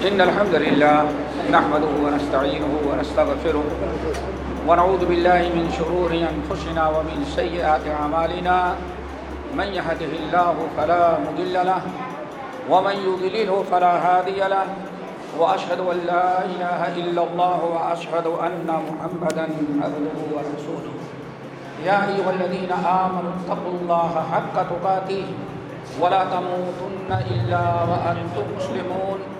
إن الحمد لله نحمده ونستعينه ونستغفره ونعوذ بالله من شرور أنفسنا ومن سيئات أعمالنا. من يهده الله فلا مضل له ومن يضلله فلا هادي له وأشهد أن لا إله إلا الله وأشهد أن محمدا عبده ورسوله. يا أيها الذين آمنوا اتقوا الله حق تقاته ولا تموتن إلا وأنتم مسلمون.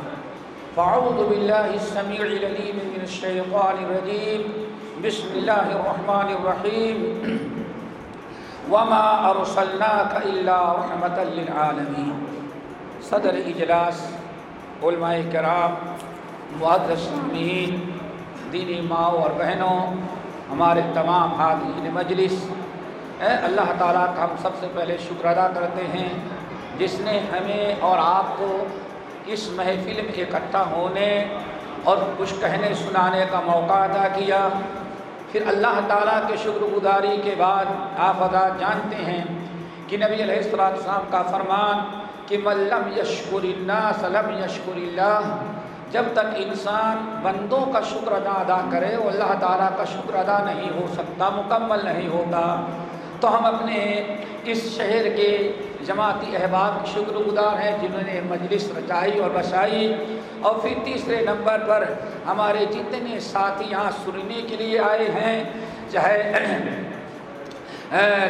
فأعوذ بالله السميع العليم من الشيطان الرجيم بسم الله الرحمن الرحيم وما أرسلناك إلا رحمة للعالمين صدر اجلاس، علماء کرام معدس سامعین دینی ماؤں اور بہنوں، ہمارے تمام حاضرین مجلس، اے اللہ تعالیٰ کا ہم سب سے پہلے شکر ادا کرتے ہیں جس نے ہمیں اور آپ کو اس محفل میں اکٹھا ہونے اور کچھ کہنے سنانے کا موقع ادا کیا۔ پھر اللہ تعالیٰ کے شکر گزاری کے بعد آپ ادا جانتے ہیں کہ نبی علیہ السلام السلام کا فرمان کہ ملم یشکر اللہ سلم یشکر اللہ، جب تک انسان بندوں کا شکر ادا ادا کرے، وہ اللہ تعالیٰ کا شکر ادا نہیں ہو سکتا، مکمل نہیں ہوتا۔ تو ہم اپنے اس شہر کے جماعتی احباب کے شکر گزار ہیں جنہوں نے مجلس رچائی اور بسائی اور پھر تیسرے نمبر پر ہمارے جتنے ساتھی یہاں سننے کے لیے آئے ہیں، چاہے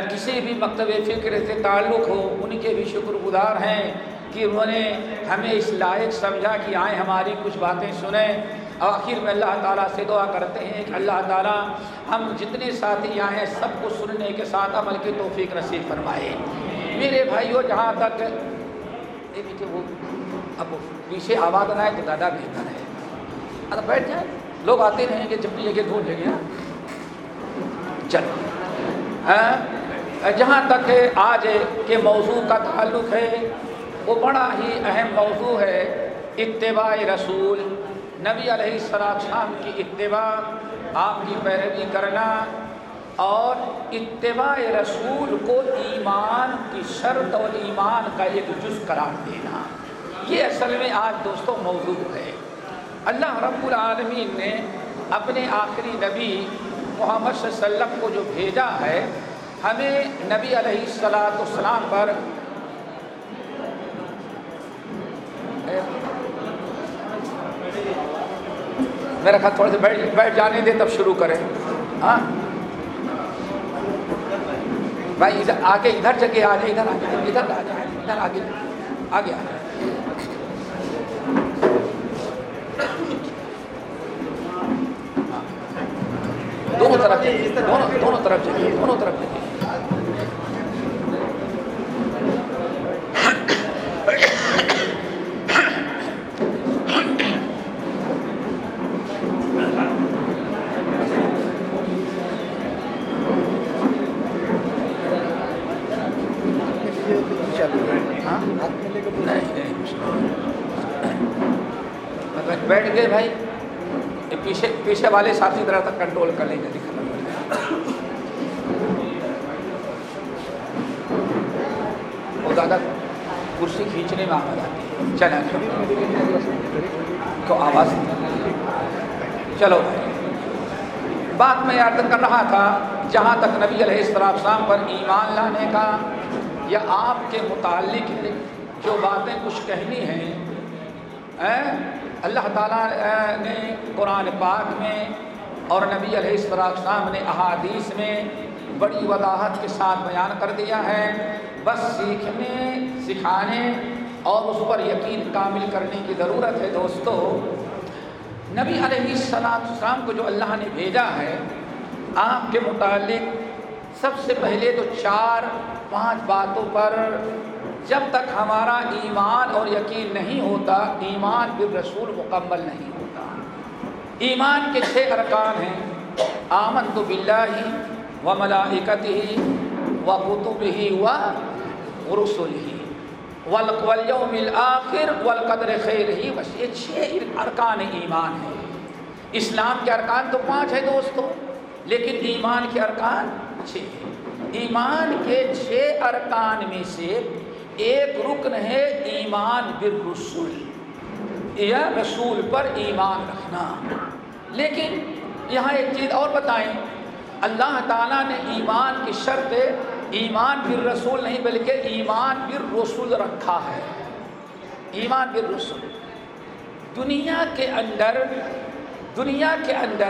کسی بھی مکتب فکر سے تعلق ہو، ان کے بھی شکر گزار ہیں کہ انہوں نے ہمیں اس لائق سمجھا کہ آئیں ہماری کچھ باتیں سنیں۔ آخر میں اللہ تعالیٰ سے دعا کرتے ہیں کہ اللہ تعالیٰ ہم جتنے ساتھی یہاں ہیں سب کو سننے کے ساتھ عمل کی توفیق نصیب فرمائے۔ میرے بھائیوں جہاں تک وہ اب پیچھے آواز نہ آئے تو دادا بہتر ہے۔ اب بیٹھ جائیں۔ لوگ آتے رہیں گے جب بھی جگہ ڈھونڈ جگہ چلو جہاں تک آج کے موضوع کا تعلق ہے، وہ بڑا ہی اہم موضوع ہے، اتباع رسول۔ نبی علیہ السلام کی اتباع، آپ کی پیروی کرنا اور اتباع رسول کو ایمان کی شرط اور ایمان کا ایک جز قرار دینا۔ یہ اصل میں آج دوستوں موضوع ہے۔ اللہ رب العالمین نے اپنے آخری نبی محمد صلی اللہ علیہ وسلم کو جو بھیجا ہے، ہمیں نبی علیہ السلاۃ والسلام پر میرا خیال تھوڑے سے بیٹھ بیٹھ جانے دے تب شروع کریں۔ ہاں؟ بھائی، ادھر آگے، ادھر جگہ آ جائے، ادھر آ جائے، ادھر آ جائے، ادھر آگے آگے آ جائے۔ ہاں۔ دونوں طرف دونوں دونوں طرف چلیے دونوں طرف چلیے بیٹھ گئے بھائی۔ پیچھے پیچھے والے ساتھی طرح تک کنٹرول کر لیں گے۔ وہ زیادہ کرسی کھینچنے میں آواز آتی ہے۔ چلیں۔ تو آواز چلو بھائی۔ بات میں یاد کر رہا تھا، جہاں تک نبی علیہ السلام پر ایمان لانے کا یا آپ کے متعلق جو باتیں کچھ کہنی ہیں اللہ تعالیٰ نے قرآن پاک میں اور نبی علیہ السلام نے احادیث میں بڑی وضاحت کے ساتھ بیان کر دیا ہے۔ بس سیکھنے، سکھانے اور اس پر یقین کامل کرنے کی ضرورت ہے دوستو۔ نبی علیہ السلام کو جو اللہ نے بھیجا ہے، آپ کے متعلق سب سے پہلے تو چار، پانچ باتوں پر جب تک ہمارا ایمان اور یقین نہیں ہوتا، ایمان بالرسول مکمل نہیں ہوتا۔ ایمان کے چھ ارکان ہیں۔ آمن تو بلّہ ہی و ملاحکت ہی و قطب ہی و رسول ہی ولقولیوم الآخر والقدر خیر ہی بس یہ چھ ارکان ایمان ہیں۔ اسلام کے ارکان تو پانچ ہے دوستو، لیکن ایمان کے ارکان چھ ہیں۔ ایمان کے چھ ارکان میں سے ایک رکن ہے ایمان بالرسول، یا رسول پر ایمان رکھنا۔ لیکن یہاں ایک چیز اور بتائیں، اللہ تعالیٰ نے ایمان کی شرط ایمان بالرسول نہیں، بلکہ ایمان بالرسول رکھا ہے۔ ایمان بالرسول۔ دنیا کے اندر، دنیا کے اندر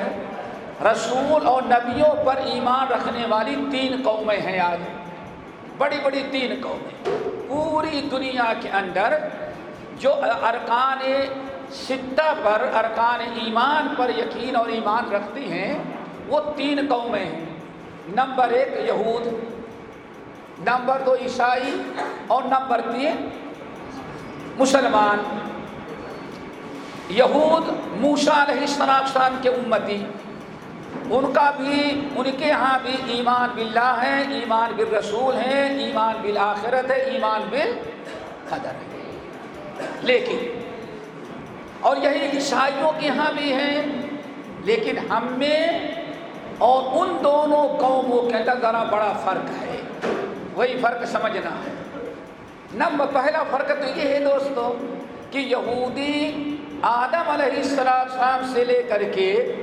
رسول اور نبیوں پر ایمان رکھنے والی تین قومیں ہیں آج۔ بڑی بڑی تین قومیں۔ پوری دنیا کے اندر جو ارکان سطح پر، ارکان ایمان پر یقین اور ایمان رکھتی ہیں، وہ تین قومیں ہیں۔ نمبر ایک یہود، نمبر دو عیسائی اور نمبر تین مسلمان۔ یہود موسا علیہ السلام کے امتی۔ ان کا بھی، ان کے یہاں بھی ایمان باللہ ہے، ایمان بالرسول ہے، ایمان بالآخرت ہے، ایمان بالقدر ہے۔ لیکن، اور یہی عیسائیوں کے یہاں بھی ہیں لیکن ہم میں اور ان دونوں قوموں کے اندر ذرا بڑا فرق ہے۔ وہی فرق سمجھنا ہے۔ نمبر، پہلا فرق تو یہ ہے دوستو کہ یہودی آدم علیہ السلام سے لے کر کے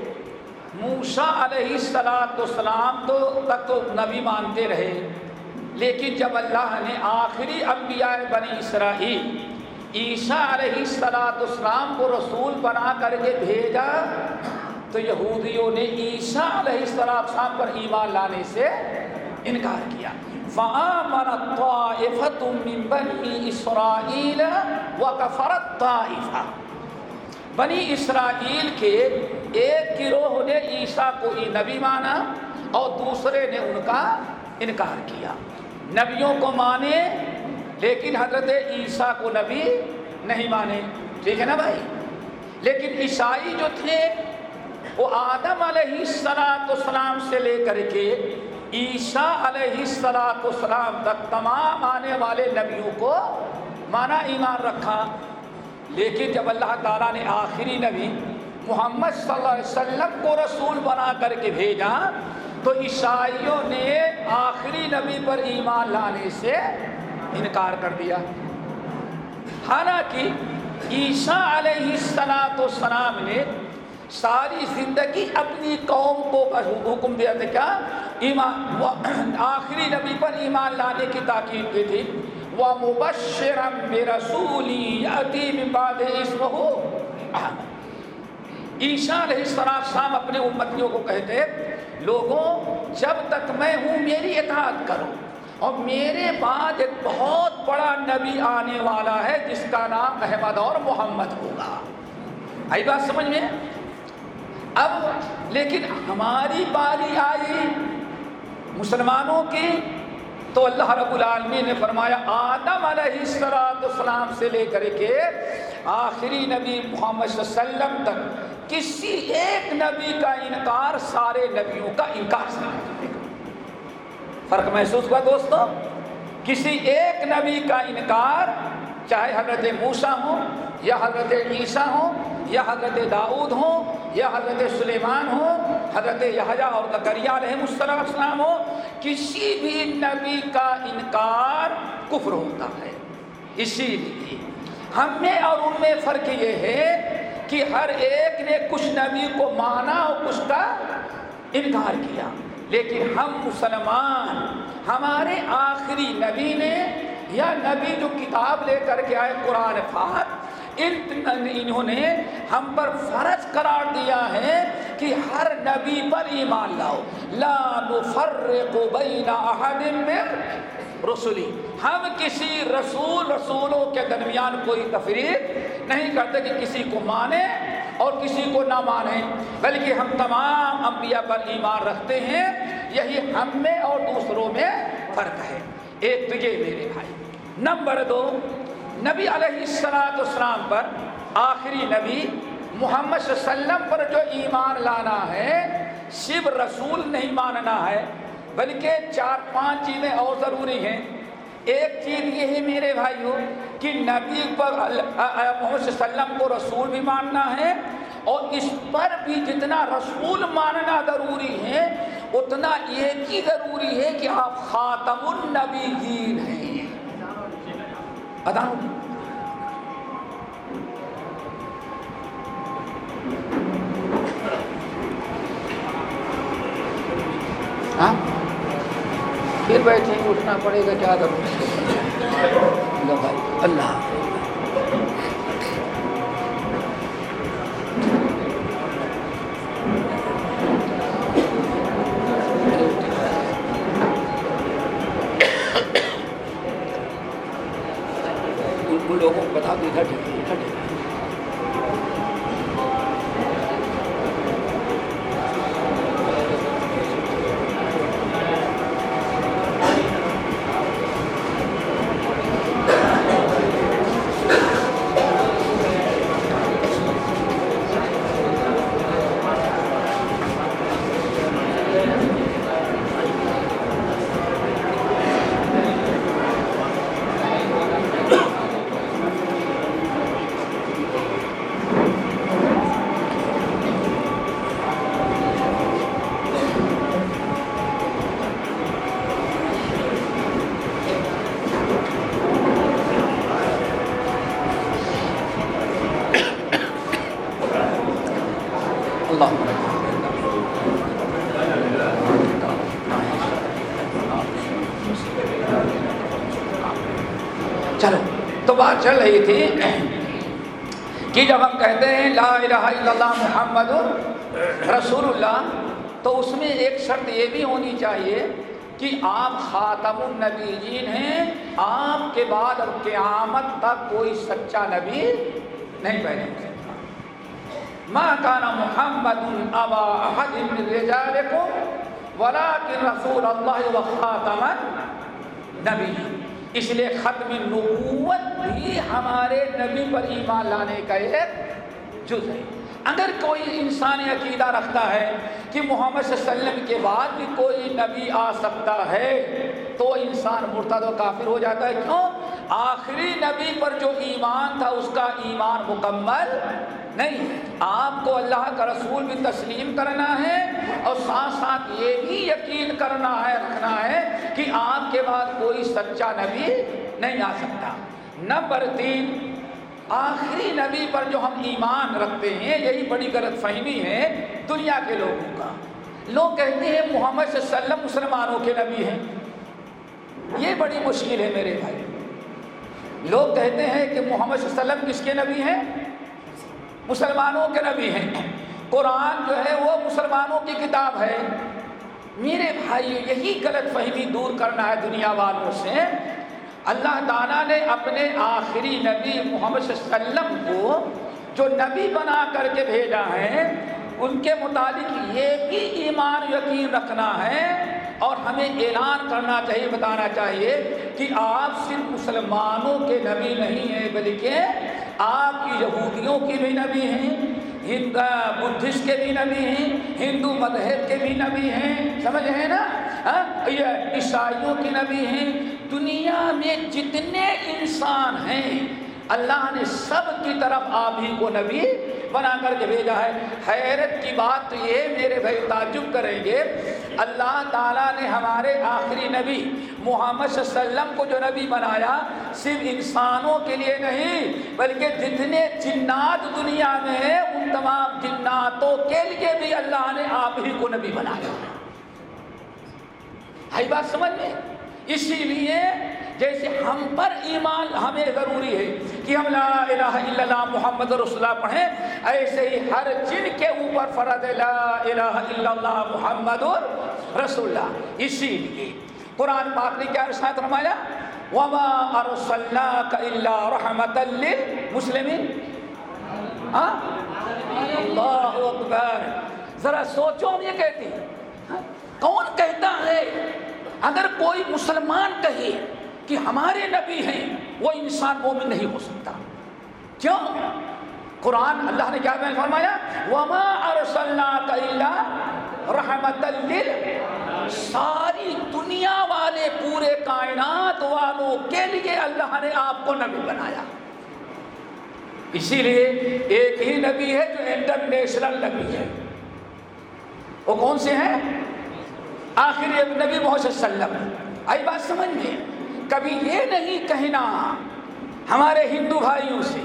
موسا علیہ السلاۃ والسلام تو تک تو نبی مانتے رہے۔ لیکن جب اللہ نے آخری انبیاء بنی اسرائیل عیسیٰ علیہ السلاۃ والسلام کو رسول بنا کر کے بھیجا، تو یہودیوں نے عیسیٰ علیہ السلام پر ایمان لانے سے انکار کیا۔ فَآمَنَ طَائِفَةٌ مِّن بَنِي إِسْرَائِيلَ وَكَفَرَتْ طَائِفَةٌ بنی اسرائیل کے ایک گروہ نے عیسیٰ کو ہی نبی مانا اور دوسرے نے ان کا انکار کیا۔ نبیوں کو مانے لیکن حضرت عیسیٰ کو نبی نہیں مانے۔ ٹھیک ہے نا بھائی؟ لیکن عیسائی جو تھے، وہ آدم علیہ السلاۃ السلام سے لے کر کے عیسیٰ علیہ السلاۃ السلام تک تمام آنے والے نبیوں کو مانا، ایمان رکھا۔ لیکن جب اللہ تعالیٰ نے آخری نبی محمد صلی اللہ علیہ وسلم کو رسول بنا کر کے بھیجا، تو عیسائیوں نے آخری نبی پر ایمان لانے سے انکار کر دیا۔ حالانکہ عیسیٰ علیہ السلاۃ والسلام نے ساری زندگی اپنی قوم کو حکم دیا تھا کیا؟ ایمان، آخری نبی پر ایمان لانے کی تاکید کی تھی۔ وہ مبشرم رسولی عطیم باد عیسیٰ علیہ السلام اپنے امتیوں کو کہتے لوگوں، جب تک میں ہوں، میری اطاعت کرو۔ اور میرے بعد ایک بہت بڑا نبی آنے والا ہے، جس کا نام احمد اور محمد ہوگا۔ آئی بات سمجھ میں؟ اب لیکن ہماری باری آئی مسلمانوں کی تو اللہ رب العالمین نے فرمایا، آدم علیہ السلام سے لے کر کے آخری نبی محمد صلی اللہ علیہ وسلم تک کسی ایک نبی کا انکار سارے نبیوں کا انکار سے فرق محسوس ہوا دوستو؟ کسی ایک نبی کا انکار چاہے حضرت موسا ہو یا حضرت عیسیٰ ہو یا حضرت داؤد ہوں، یا حضرت سلیمان ہو حضرت یحییٰ اور زکریا علیہ السلام ہو کسی بھی نبی کا انکار کفر ہوتا ہے۔ اسی لیے ہم میں اور ان میں فرق یہ ہے کہ ہر ایک نے کچھ نبی کو مانا اور کچھ کا انکار کیا۔ لیکن ہم مسلمان، ہمارے آخری نبی نے یا نبی جو کتاب لے کر کے آئے قرآن فات انہوں نے ہم پر فرض قرار دیا ہے کہ ہر نبی پر ایمان لاؤ۔ لا نفرق بین احد من رسولی ہم کسی رسول رسولوں کے درمیان کوئی تفریق نہیں کرتے کہ کسی کو مانے اور کسی کو نہ مانے بلکہ ہم تمام انبیاء پر ایمان رکھتے ہیں، یہی ہم میں اور دوسروں میں فرق ہے۔ ایک تو یہ میرے بھائی۔ نمبر دو، نبی علیہ السلاۃ اسلام پر آخری نبی محمد صلی اللہ علیہ وسلم پر جو ایمان لانا ہے صرف رسول نہیں ماننا ہے، بلکہ چار پانچ چیزیں اور ضروری ہیں۔ ایک چیز یہ ہے میرے بھائیوں کہ نبی پر محمد صلی اللہ علیہ وسلم کو رسول بھی ماننا ہے، اور اس پر بھی جتنا رسول ماننا ضروری ہے اتنا یہ کی ضروری ہے کہ آپ خاتم النبی ہیں۔ ادان۔ ہاں؟ پھر بیٹھیں اٹھنا پڑے گا، کیا بھائی اللہ ان لوگوں چل رہی تھی کہ جب ہم کہتے ہیں لا الہ الا اللہ محمد رسول اللہ، تو اس میں ایک شرط یہ بھی ہونی چاہیے کہ آپ خاتم النبیین ہیں، آپ کے بعد اور قیامت تک کوئی سچا نبی نہیں پیدا ہو سکتا ماں کانا محمد ابا احد من رجالکم ولكن رسول اللہ و خاتم نبی اس لیے ختم نبوت بھی ہمارے نبی پر ایمان لانے کا ایک جز ہے۔ اگر کوئی انسان عقیدہ رکھتا ہے کہ محمد صلی اللہ علیہ وسلم کے بعد بھی کوئی نبی آ سکتا ہے تو انسان مرتد و کافر ہو جاتا ہے۔ کیوں؟ آخری نبی پر جو ایمان تھا، اس کا ایمان مکمل نہیں۔ آپ کو اللہ کا رسول بھی تسلیم کرنا ہے اور ساتھ ساتھ یہ بھی یقین کرنا ہے، رکھنا ہے کہ آپ کے بعد کوئی سچا نبی نہیں آ سکتا۔ نمبر تین، آخری نبی پر جو ہم ایمان رکھتے ہیں، یہی بڑی غلط فہمی ہے دنیا کے لوگوں کا۔ لوگ کہتے ہیں، محمد صلی اللہ علیہ وسلم مسلمانوں کے نبی ہیں۔ یہ بڑی مشکل ہے میرے بھائی۔ لوگ کہتے ہیں کہ محمد صلی اللہ علیہ وسلم کس کے نبی ہیں؟ مسلمانوں کے نبی ہیں۔ قرآن جو ہے وہ مسلمانوں کی کتاب ہے۔ میرے بھائی، یہی غلط فہمی دور کرنا ہے دنیا والوں سے۔ اللہ تعالیٰ نے اپنے آخری نبی محمد صلی اللہ علیہ وسلم کو جو نبی بنا کر کے بھیجا ہے، ان کے متعلق یہ بھی ایمان یقین رکھنا ہے اور ہمیں اعلان کرنا چاہیے، بتانا چاہیے کہ آپ صرف مسلمانوں کے نبی نہیں ہیں، بلکہ آپ کی یہودیوں کی بھی نبی ہیں ہند بدھسٹ کے بھی نبی ہیں، ہندو مذہب کے بھی نبی ہیں، سمجھ ہیں نا؟ ہاں؟ یہ عیسائیوں کے نبی ہیں۔ دنیا میں جتنے انسان ہیں اللہ نے سب کی طرف آپ ہی کو نبی بنا کر کے بھیجا ہے۔ حیرت کی بات تو یہ میرے بھائی، تعجب کریں گے۔ اللہ تعالیٰ نے ہمارے آخری نبی محمد صلی اللہ علیہ وسلم کو جو نبی بنایا، صرف انسانوں کے لیے نہیں، بلکہ جتنے جنات دنیا میں ہیں، ان تمام جناتوں کے لیے بھی اللہ نے آپ ہی کو نبی بنایا ہے۔ بات سمجھ میں؟ اسی لیے جیسے ہم پر ایمان ہمیں ضروری ہے کہ ہم لا الہ الا اللہ محمد رسول اللہ پڑھیں، ایسے ہی ہر جن کے اوپر فرد لا الہ الا اللہ محمد رسول اللہ۔ اسی لیے قرآن پاک نے کیا رسالت فرمایا؟ وما ارسلناک الا رحمتا للمسلمین ہاں اللہ اکبر۔ ذرا سوچو ہم یہ کہتے ہیں۔ ہاں؟ کون کہتا ہے؟ اگر کوئی مسلمان کہے کہ ہمارے نبی ہیں، وہ انسان مومن نہیں ہو سکتا۔ کیوں؟ قرآن اللہ نے کیا فرمایا؟ وما ارسلناک الا رحمت لل ساری دنیا والے پورے کائنات والوں کے لیے اللہ نے آپ کو نبی بنایا۔ اسی لیے ایک ہی نبی ہے جو انٹرنیشنل نبی ہے۔ وہ کون سے ہیں؟ آخر نبی محمد صلی اللہ علیہ وسلم۔ آئی بات سمجھ میں کبھی یہ نہیں کہنا ہمارے ہندو بھائیوں سے،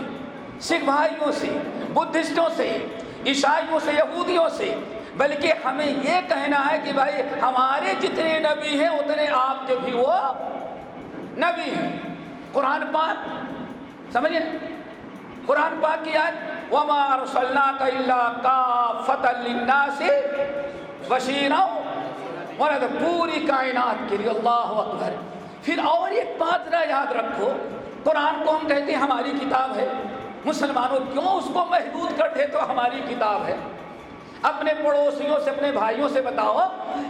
سکھ بھائیوں سے، بدھسٹوں سے، عیسائیوں سے، یہودیوں سے، بلکہ ہمیں یہ کہنا ہے کہ بھائی ہمارے جتنے نبی ہیں، اتنے آپ کے بھی وہ نبی ہیں۔ قرآن پاک، سمجھے؟ قرآن پاک کی آیت، وما ارسلناک الا کافۃ للناس بشیرا مرد پوری کائنات کے لیے اللہ اکبر۔ پھر اور ایک بات نہ یاد رکھو، قرآن کو ہم کہتے ہیں ہماری کتاب ہے۔ مسلمانوں، کیوں اس کو محدود کر دے تو ہماری کتاب ہے؟ اپنے پڑوسیوں سے، اپنے بھائیوں سے بتاؤ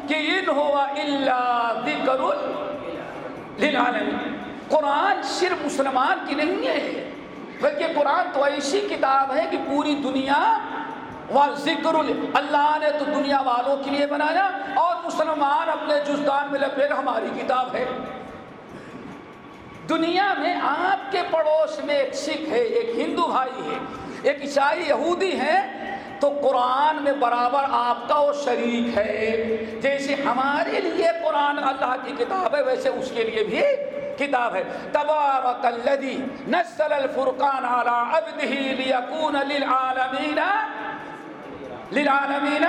کہ ان ہوا اللہ ذکر للعالمین۔ قرآن صرف مسلمان کی نہیں ہے، بلکہ قرآن تو ایسی کتاب ہے کہ پوری دنیا ذکر اللہ نے تو دنیا والوں کے لیے بنایا اور مسلمان اپنے جزدان میں لپیٹ ہماری کتاب ہے۔ دنیا میں آپ کے پڑوس میں ایک سکھ ہے، ایک ہندو بھائی ہے، ایک عیسائی یہودی ہے، تو قرآن میں برابر آپ کا وہ شریک ہے۔ جیسے ہمارے لیے قرآن اللہ کی کتاب ہے، ویسے اس کے لیے بھی کتاب ہے۔ تبارک الذی نزل الفرقان على عبده ليكون للعالمین للعالمین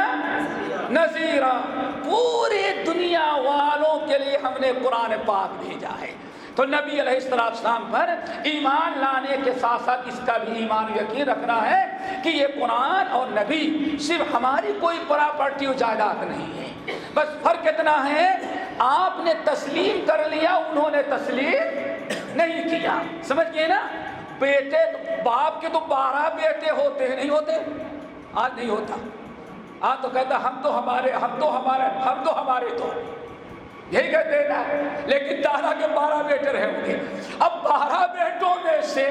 نذیرا۔ پوری دنیا والوں کے لیے ہم نے قرآن پاک بھیجا ہے۔ تو نبی علیہ السلام پر ایمان لانے کے ساتھ ساتھ اس کا بھی ایمان یقین رکھنا ہے کہ یہ قرآن اور نبی صرف ہماری کوئی پراپرٹی و جائیداد نہیں ہے۔ بس فرق اتنا ہے، آپ نے تسلیم کر لیا، انہوں نے تسلیم نہیں کیا۔ سمجھ گئے نا؟ بیٹے، باپ کے تو بارہ بیٹے ہوتے ہیں، نہیں ہوتے؟ آج نہیں ہوتا۔ آج تو کہتا ہم تو ہمارے، ہم تو ہمارے، ہم تو ہمارے تو۔ یہی کہتے ہیں نا لیکن دادا کے بارہ بیٹے رہے ہوں گے اب بارہ بیٹوں میں سے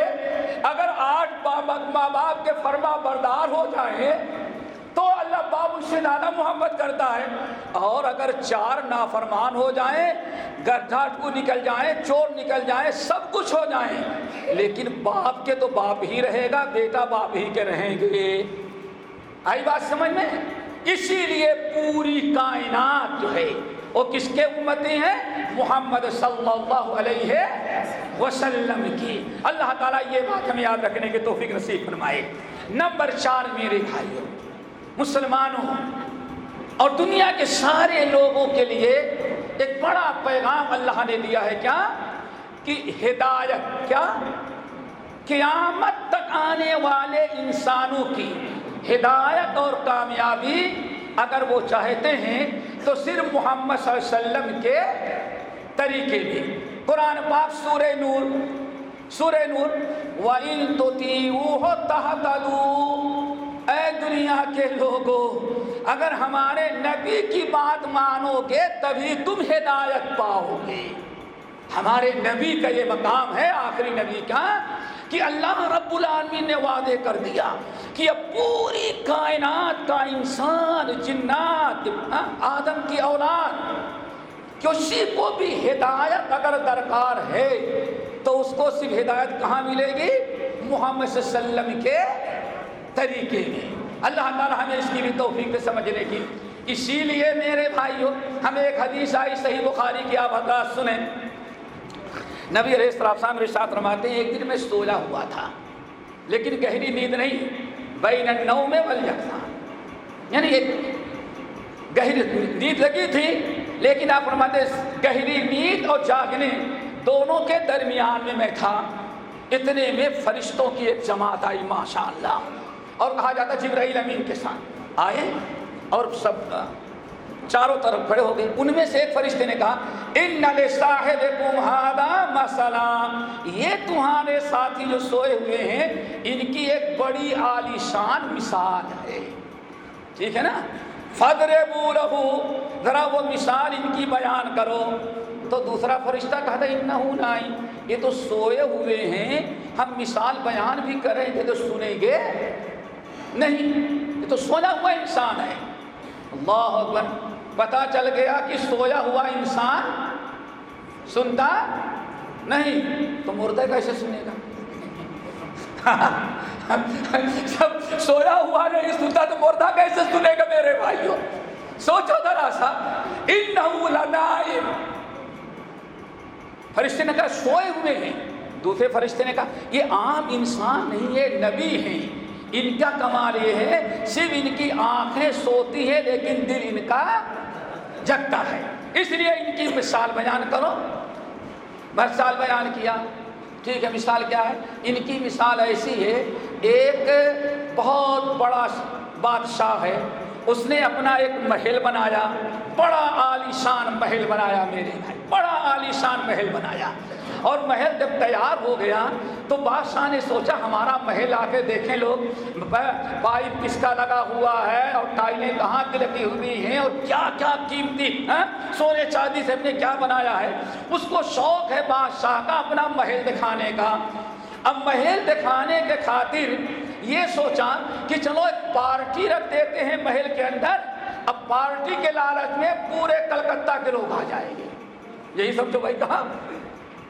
اگر آٹھ ماں باپ کے فرما بردار ہو جائیں تو اللہ باپ اس سے زیادہ محبت کرتا ہے۔ اور اگر چار نافرمان ہو جائیں گڈھا کو نکل جائیں، چور نکل جائیں، سب کچھ ہو جائیں۔ لیکن باپ کے تو باپ ہی رہے گا، بیٹا باپ ہی کے رہیں گے۔ آئی بات سمجھ میں؟ اسی لیے پوری کائنات جو ہے وہ کس کے امتی ہیں؟ محمد صلی اللہ علیہ وسلم کی۔ اللہ تعالیٰ یہ بات ہمیں یاد رکھنے کے توفیق نصیب فرمائے۔ نمبر چار میرے بھائیوں مسلمانوں، اور دنیا کے سارے لوگوں کے لیے ایک بڑا پیغام اللہ نے دیا ہے کیا؟ کہ ہدایت، کیا؟ قیامت تک آنے والے انسانوں کی ہدایت اور کامیابی اگر وہ چاہتے ہیں تو صرف محمد صلی اللہ علیہ وسلم کے طریقے میں قرآن پاک سورہ نور سورہ نور، وَإِن تُطِيعُوهُ تَهْتَدُوا اے دنیا کے لوگوں اگر ہمارے نبی کی بات مانو گے تبھی تم ہدایت پاؤ گے۔ ہمارے نبی کا یہ مقام ہے، آخری نبی کا کہ اللہ رب العالمین نے وعدے کر دیا کہ اب پوری کائنات کا انسان، جنات ہاں، آدم کی اولاد کسی کو بھی ہدایت اگر درکار ہے تو اس کو صرف ہدایت کہاں ملے گی؟ محمد صلی اللہ علیہ وسلم کے طریقے میں۔ اللہ تعالیٰ ہمیں اس کی بھی توفیق سے سمجھنے کی۔ اسی لیے میرے بھائیوں ہمیں ایک حدیث آئی صحیح بخاری کی، آپ حضرات سنیں۔ نبی علیہ السلام رشاد رماتے ہیں، ایک دن میں سویا ہوا تھا۔ لیکن گہری نیند نہیں۔ بین النوم میں بل یعنی ایک گہری نیند لگی تھی، لیکن آپ فرماتے گہری نیند اور جاگنے دونوں کے درمیان میں میں تھا۔ اتنے میں فرشتوں کی ایک جماعت آئی ماشاء اللہ اور کہا جاتا جبرائیل امین کے ساتھ۔ آئے اور سب چاروں طرف کھڑے ہو گئے۔ ان میں سے ایک فرشتے نے کہا، ان صاحب مسئلہ یہ تمہارے ساتھی جو سوئے ہوئے ہیں، ان کی ایک بڑی عالیشان مثال ہے۔ ٹھیک ہے نا؟ فدر بو ذرا وہ مثال ان کی بیان کرو۔ تو دوسرا فرشتہ کہتا اتنا ہوں یہ تو سوئے ہوئے ہیں۔ ہم مثال بیان بھی کریں گے تو سنیں گے۔ نہیں، یہ تو سونا ہوا انسان ہے۔ اللہ اکبر۔ پتا چل گیا کہ سویا ہوا انسان سنتا نہیں، تو مردہ کیسے سنے گا؟ جب سویا ہوا نہیں سنتا، تو مردہ کیسے سنے گا میرے بھائیوں؟ سوچو ذرا سا فرشتے نے کہا، سوئے ہوئے ہیں۔ دوسرے فرشتے نے کہا، یہ عام انسان نہیں ہے، نبی ہیں۔ ان کا کمال یہ ہے، صرف ان کی آنکھیں سوتی ہے لیکن دل ان کا جگتا ہے۔ اس لیے ان کی مثال بیان کرو۔ مثال بیان کیا۔ ٹھیک ہے، مثال کیا ہے؟ ان کی مثال ایسی ہے، ایک بہت بڑا بادشاہ ہے۔ اس نے اپنا ایک محل بنایا، بڑا عالیشان محل بنایا میرے بھائی، بڑا عالیشان محل بنایا۔ اور محل جب تیار ہو گیا تو بادشاہ نے سوچا، ہمارا محل آ کے دیکھیں لوگ پائپ کس کا لگا ہوا ہے اور ٹائلیں کہاں کی لگی ہوئی ہیں اور کیا کیا قیمتی ہاں؟ سونے چاندی سے ہم نے کیا بنایا ہے؟ اس کو شوق ہے بادشاہ کا اپنا محل دکھانے کا۔ اب محل دکھانے کے خاطر یہ سوچا کہ چلو ایک پارٹی رکھ دیتے ہیں محل کے اندر، اب پارٹی کے لالچ میں پورے کلکتہ کے لوگ آ جائیں گے۔ یہی سمجھو بھائی کہا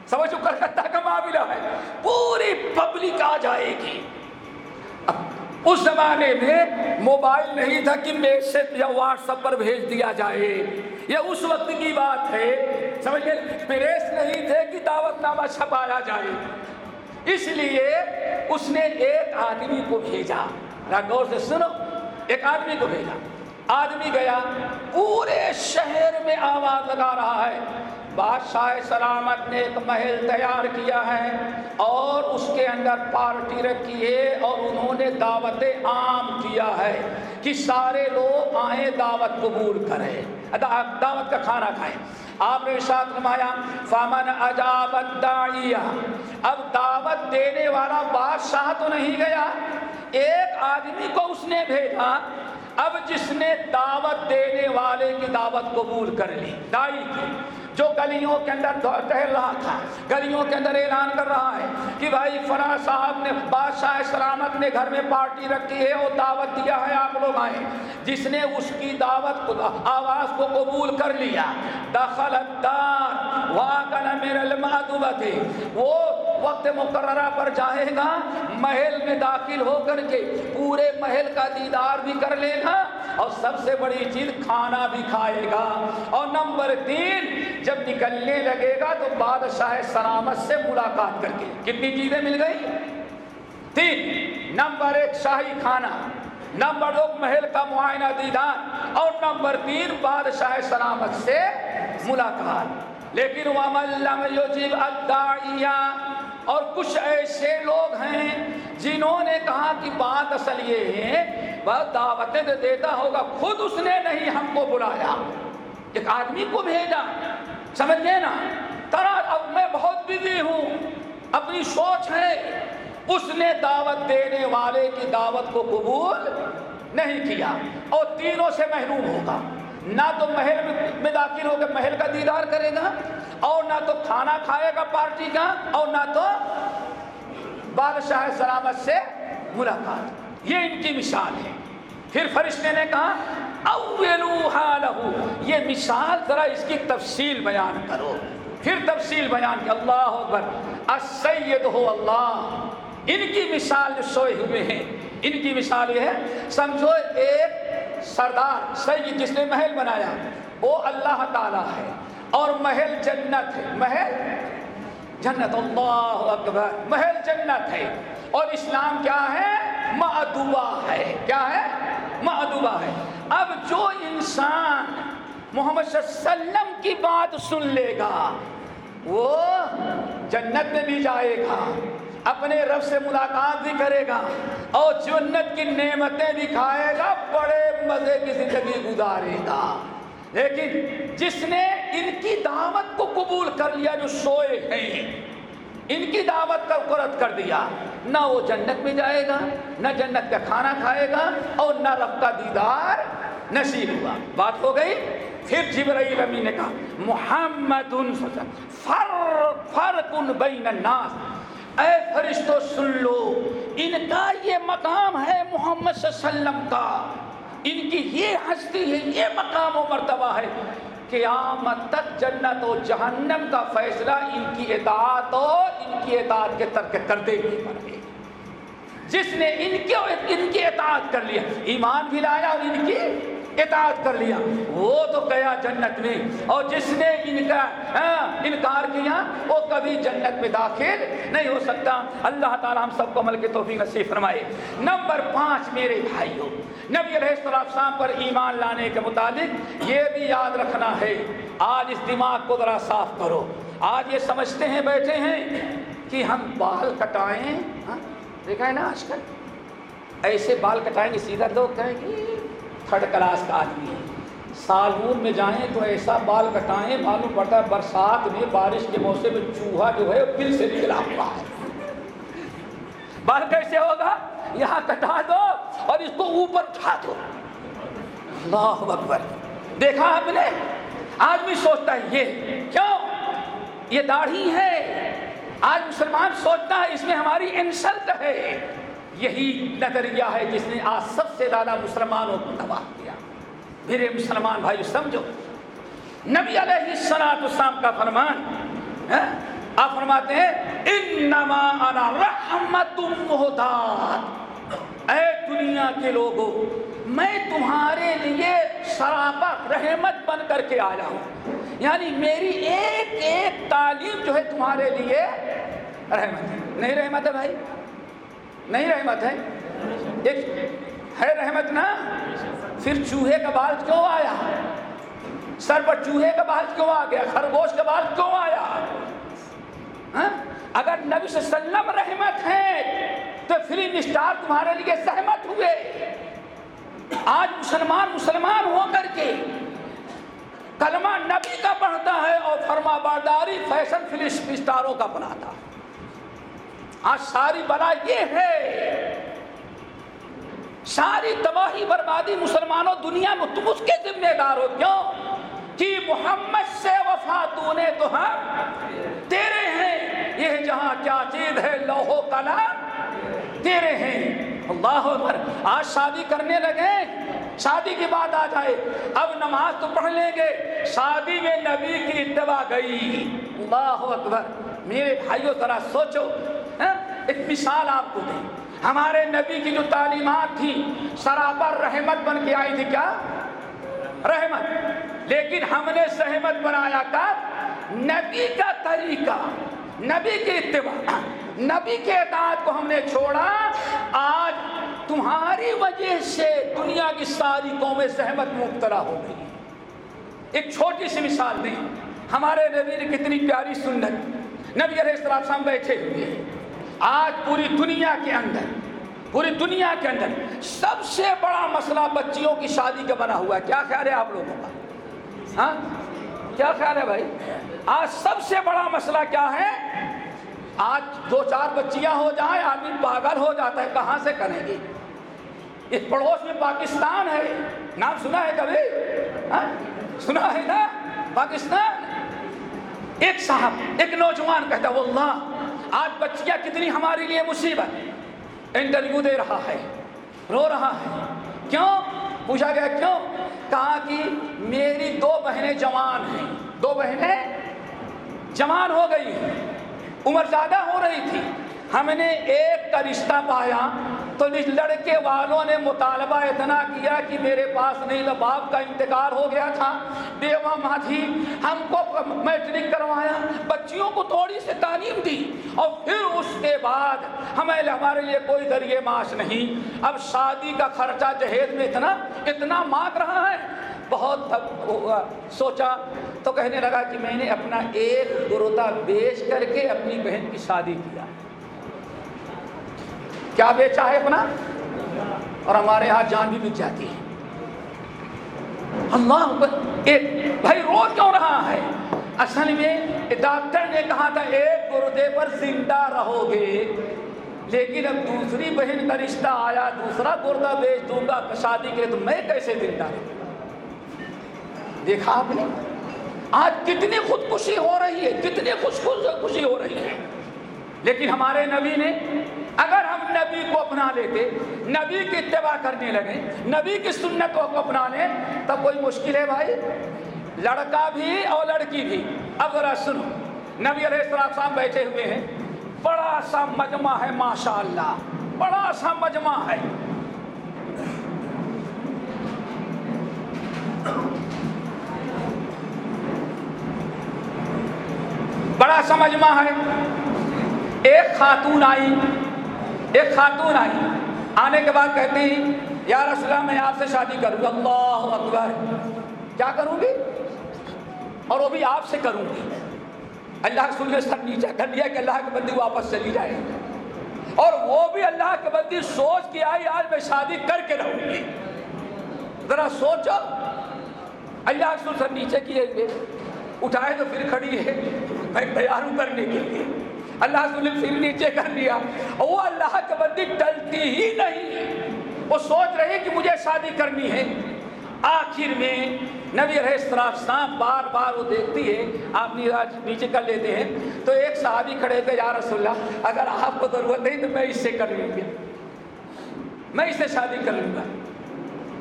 سمجھو کلکتہ کا معاملہ ہے۔ پوری پبلک آ جائے گی۔ اس زمانے میں موبائل نہیں تھا کہ میسج یا واٹس ایپ پر بھیج دیا جائے۔ یہ اس وقت کی بات ہے۔ سمجھ گئے پریس نہیں تھے کہ دعوت نامہ چھپایا جائے۔ اس لیے اس نے ایک آدمی کو بھیجا۔ غور سے سنو، ایک آدمی کو بھیجا۔ آدمی گیا، پورے شہر میں آواز لگا رہا ہے۔ بادشاہ سلامت نے ایک محل تیار کیا ہے اور اس کے اندر پارٹی رکھی ہے اور انہوں نے دعوت عام کیا ہے کہ سارے لوگ آئیں دعوت قبول کریں۔ دعوت کا کھانا کھائیں۔ آپ نے ارشاد فرمایا فامن عجاب اب دعوت دینے والا بادشاہ تو نہیں گیا، ایک آدمی کو اس نے بھیجا۔ اب جس نے دعوت دینے والے کی دعوت قبول کر لی دائی کی۔ جو گلیوں کے اندر ٹہل رہا تھا، گلیوں کے اندر اعلان کر رہا ہے کہ بھائی فلاں صاحب نے بادشاہ سلامت نے گھر میں پارٹی رکھی ہے اور دعوت دیا ہے، آپ لوگ آئے جس نے اس کی دعوت کو آواز کو قبول کر لیا۔ دخل الدار واقن میرے المعدوبت وہ وقت مقررہ پر جائے گا، محل میں داخل ہو کر کے پورے محل کا دیدار بھی کر لے گا اور سب سے بڑی چیز کھانا بھی کھائے گا۔ اور نمبر تین جب نکلنے لگے گا تو بادشاہ سلامت سے ملاقات کر کے کتنی چیزیں مل گئی تین، نمبر ایک، شاہی کھانا نمبر دو، محل کا معائنہ دیدار، اور نمبر تین، بادشاہ سلامت سے ملاقات۔ لیکن اور کچھ ایسے لوگ ہیں جنہوں نے کہا کہ بات اصل یہ ہے، بس دعوتیں دیتا ہوگا، خود اس نے نہیں ہم کو بلایا۔ ایک آدمی کو بھیجا۔ سمجھ گئے نا؟ ترا، اب میں بہت بزی ہوں۔ اپنی سوچ ہے، اس نے دعوت دینے والے کی دعوت کو قبول نہیں کیا۔ اور تینوں سے محروم ہوگا۔ نہ تو محل میں داخل ہو کے محل کا دیدار کرے گا، اور نہ تو کھانا کھائے گا پارٹی کا، اور نہ تو بادشاہ سلامت سے ملاقات۔ یہ ان کی مثال ہے۔ پھر فرشتے نے کہا، اولو یہ مثال ذرا اس کی تفصیل بیان کرو۔ پھر تفصیل بیان کی، اللہ اکبر۔ السید ہو اللہ، ان کی مثال جو سوئے ہوئے ہیں، ان کی مثال یہ ہے، سمجھو ایک سردار، سید جس نے محل بنایا، وہ اللہ تعالی ہے اور محل جنت ہے۔ محل؟ جنت، اللہ اکبر۔ محل جنت ہے۔ اور اسلام کیا ہے؟ معدوبہ ہے۔ کیا ہے؟ معدوبہ ہے۔ اب جو انسان محمد صلی اللہ علیہ وسلم کی بات سن لے گا، وہ جنت میں بھی جائے گا، اپنے رب سے ملاقات بھی کرے گا اور جنت کی نعمتیں بھی کھائے گا، بڑے مزے کی زندگی گزارے گا۔ لیکن جس نے ان کی دعوت کو قبول کر لیا جو سوئے ہیں ان کی دعوت کا قرت کر دیا۔ نہ وہ جنت میں جائے گا، نہ جنت کا کھانا کھائے گا اور نہ رب کا دیدار نصیب ہوا بات ہو گئی؟ پھر جبرائیل امی نے کہا، محمد فرق فرق بین الناس۔ اے فرشتو، سن لو، ان کا یہ مقام ہے محمد صلی اللہ علیہ وسلم کا۔ ان کی یہ ہستی ہے، یہ مقام و مرتبہ ہے۔ قیامت تک جنت و جہنم کا فیصلہ ان کی اطاعت اور ان کی اطاعت کے ترک کر دے گی جس نے ان کے ان کی اطاعت کر لیا ایمان بھی لایا اور ان کی اطاعت کر لیا۔ وہ تو گیا جنت میں۔ اور جس نے ان کا ہاں، انکار کیا، وہ کبھی جنت میں داخل نہیں ہو سکتا۔ اللہ تعالی ہم سب کو عمل کے توفیق نصیب فرمائے۔ نمبر پانچ، میرے بھائیوں، نبی علیہ السلام پر ایمان لانے کے مطابق یہ بھی یاد رکھنا ہے۔ آج اس دماغ کو ذرا صاف کرو۔ آج یہ سمجھتے ہیں، بیٹھے ہیں کہ ہم بال کٹائیں ہاں، دیکھا ہے نا آج کل؟ ایسے بال کٹائیں گے، سیدھا لوگ کہیں گے۔ تھرڈ کلاس کا آدمی ہے۔ سالون میں جائیں تو ایسا بال کٹائیں، معلوم پڑتا ہے برسات میں بارش کے موسم میں چوہا جو ہے پل سے نکلا ہوا ہے۔ بال کیسے ہوگا؟ یہاں کٹا دو اور اس کو اوپر اٹھا دو۔ اللہ اکبر۔ دیکھا آپ نے؟ آدمی سوچتا ہے، یہ کیوں؟ یہ داڑھی ہے۔ آج مسلمان سوچتا ہے، اس میں ہماری انسلٹ ہے۔ یہی نظریہ ہے جس نے آج سب سے زیادہ مسلمانوں کو تباہ کیا۔ میرے مسلمان بھائی سمجھو۔ نبی علیہ السلام اسلام کا فرمان ہاں، آپ فرماتے ہیں، انما انا رحمت اے دنیا کے لوگوں، میں تمہارے لیے سراپا رحمت بن کر کے آیا ہوں۔ یعنی میری ایک ایک تعلیم جو ہے تمہارے لیے رحمت ہے۔ نہیں رحمت ہے بھائی؟ نہیں رحمت ہے۔ ایک ہے رحمت نا؟ پھر چوہے کا بال کیوں آیا؟ سر پر چوہے کا بال کیوں آ گیا؟ خرگوش کا بال کیوں آیا؟ ہاں؟ اگر نبی صلی اللہ علیہ وسلم رحمت ہے تو فلم اسٹار تمہارے لیے سہمت ہوئے۔ آج مسلمان مسلمان ہو کر کے کلمہ نبی کا پڑھتا ہے اور فرما برداری فیشن فلم اسٹاروں کا بناتا ہے۔ آج ساری بلا یہ ہے۔ ساری تباہی بربادی مسلمانوں دنیا میں تم اس کے ذمہ دار ہو کیوں؟ کہ محمد سے وفا تو نے تو ہم تیرے ہیں۔ یہ جہاں کیا چیز ہے لوہو کلام تیرے ہیں۔ اللہ اکبر، آج شادی کرنے لگے۔ شادی کی بات آ جائے۔ اب نماز تو پڑھ لیں گے۔ شادی میں نبی کی اتباع گئی۔ اللہ اکبر، میرے بھائیوں، ذرا سوچو۔ ایک مثال آپ کو دیں۔ ہمارے نبی کی جو تعلیمات تھی سرابر رحمت بن کے آئی تھی کیا؟ رحمت۔ لیکن ہم نے سہمت بنایا کا نبی کا طریقہ، نبی کی اتباع۔ نبی کے اطاعت کو ہم نے چھوڑا۔ آج تمہاری وجہ سے دنیا کی ساری قومیں سہمت مبتلا ہو گئی۔ ایک چھوٹی سی مثال دیں۔ ہمارے نبی نے کتنی پیاری سنت نبی علیہ السلام بیٹھے ہوئے ہیں۔ آج پوری دنیا کے اندر، پوری دنیا کے اندر سب سے بڑا مسئلہ بچیوں کی شادی کا بنا ہوا ہے۔ کیا خیال ہے آپ لوگوں کا؟ ہاں؟ کیا خیال ہے بھائی؟ آج سب سے بڑا مسئلہ کیا ہے؟ آج دو چار بچیاں ہو جائیں، آدمی پاگل ہو جاتا ہے، کہاں سے کریں گے؟ اس پڑوس میں پاکستان ہے۔ نام سنا ہے کبھی؟ ہاں؟ سنا ہے نا؟ پاکستان؟ ایک صاحب، ایک نوجوان کہتا وہ اللہ آج بچیاں کتنی ہمارے لیے مصیبت۔ انٹرویو دے رہا ہے، رو رہا ہے۔ کیوں؟ پوچھا گیا کیوں؟ کہا کہ میری دو بہنیں جوان ہیں۔ دو بہنیں جوان ہو گئی ہیں۔ عمر زیادہ ہو رہی تھی۔ ہم نے ایک کا رشتہ پایا تو اس لڑکے والوں نے مطالبہ اتنا کیا کہ میرے پاس نہیں باپ کا انتقال ہو گیا تھا۔ بیوہ ماں تھی، ہم کو میٹرک کروایا، بچیوں کو تھوڑی سی تعلیم دی۔ اور پھر اس کے بعد ہمیں ہمارے لیے کوئی ذریعے معاش نہیں۔ اب شادی کا خرچہ جہیز میں اتنا اتنا مانگ رہا ہے۔ بہت سوچا تو کہنے لگا کہ میں نے اپنا ایک گروتا بیچ کر کے اپنی بہن کی شادی کیا۔ کیا بیچا ہے اپنا؟ اور ہمارے یہاں جان بھی بک جاتی ہے۔ اللہ ایک بھائی رو کیوں رہا ہے؟ اصل میں ڈاکٹر نے کہا تھا، ایک گردے پر زندہ رہو گے لیکن اب دوسری بہن کا رشتہ آیا، دوسرا گردہ بیچ دوں گا شادی کے تو میں کیسے زندہ رہوں؟ دیکھا آپ نے؟ آج کتنی خودکشی ہو رہی ہے، کتنی خوش خوشی ہو رہی ہے۔ لیکن ہمارے نبی نے اگر ہم نبی کو اپنا لیتے، نبی کی اتباع کرنے لگے، نبی کی سنتوں کو اپنا لیں، تب کوئی مشکل ہے بھائی؟ لڑکا بھی اور لڑکی بھی۔ اب ذرا سنو، نبی علیہ السلام بیٹھے ہوئے ہیں۔ بڑا سا مجمع ہے ماشاء اللہ بڑا سا مجمع ہے۔ بڑا سا مجمع ہے۔ ایک خاتون آئی۔ ایک خاتون آئی۔ آنے کے بعد کہتے ہیں یا رسول اللہ، میں آپ سے شادی کروں گا۔ اللہ اکبر۔ کیا کروں گی؟ اور وہ بھی آپ سے کروں گی۔ اللہ رسول نے سب نیچا کر دیا کہ اللہ کے بندی واپس چلی جائے۔ اور وہ بھی اللہ کے بندی سوچ کے آئی، آج میں شادی کر کے رہوں گی۔ ذرا سوچو۔ اللہ رسول سب نیچے کیے اٹھائے تو پھر کھڑی ہے۔ میں تیار ہوں کرنے کے لیے۔ اللہ رسول نیچے کر دیا۔ وہ اللہ کے بندی ٹلتی ہی نہیں۔ وہ سوچ رہی کہ مجھے شادی کرنی ہے۔ آخر میں نبی علیہ السلام بار بار وہ دیکھتی ہے آپ نیچے کر لیتے ہیں۔ تو ایک صحابی کھڑے تھے، یا رسول اللہ، اگر آپ کو ضرورت نہیں تو میں اس سے کر لوں گا۔ میں اس سے شادی کر لوں گا۔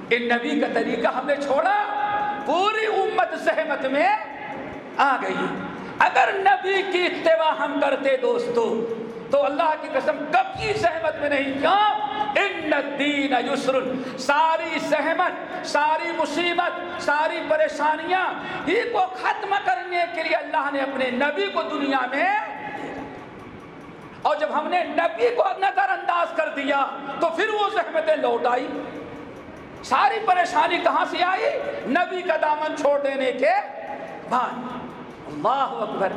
ان نبی کا طریقہ ہم نے چھوڑا۔ پوری امت سہمت میں آ گئی۔ اگر نبی کی اتباع ہم کرتے دوستو، تو اللہ کی قسم کب کی سہمت میں نہیں، کیوں؟ ان الدین یسر ساری سہمت ساری مصیبت، ساری پریشانیاں ہی کو ختم کرنے کے لیے اللہ نے اپنے نبی کو دنیا میں اور جب ہم نے نبی کو نظر انداز کر دیا، تو پھر وہ زحمتیں لوٹ آئی ساری پریشانی کہاں سے آئی؟ نبی کا دامن چھوڑ دینے کے بعد۔ اللہ اکبر۔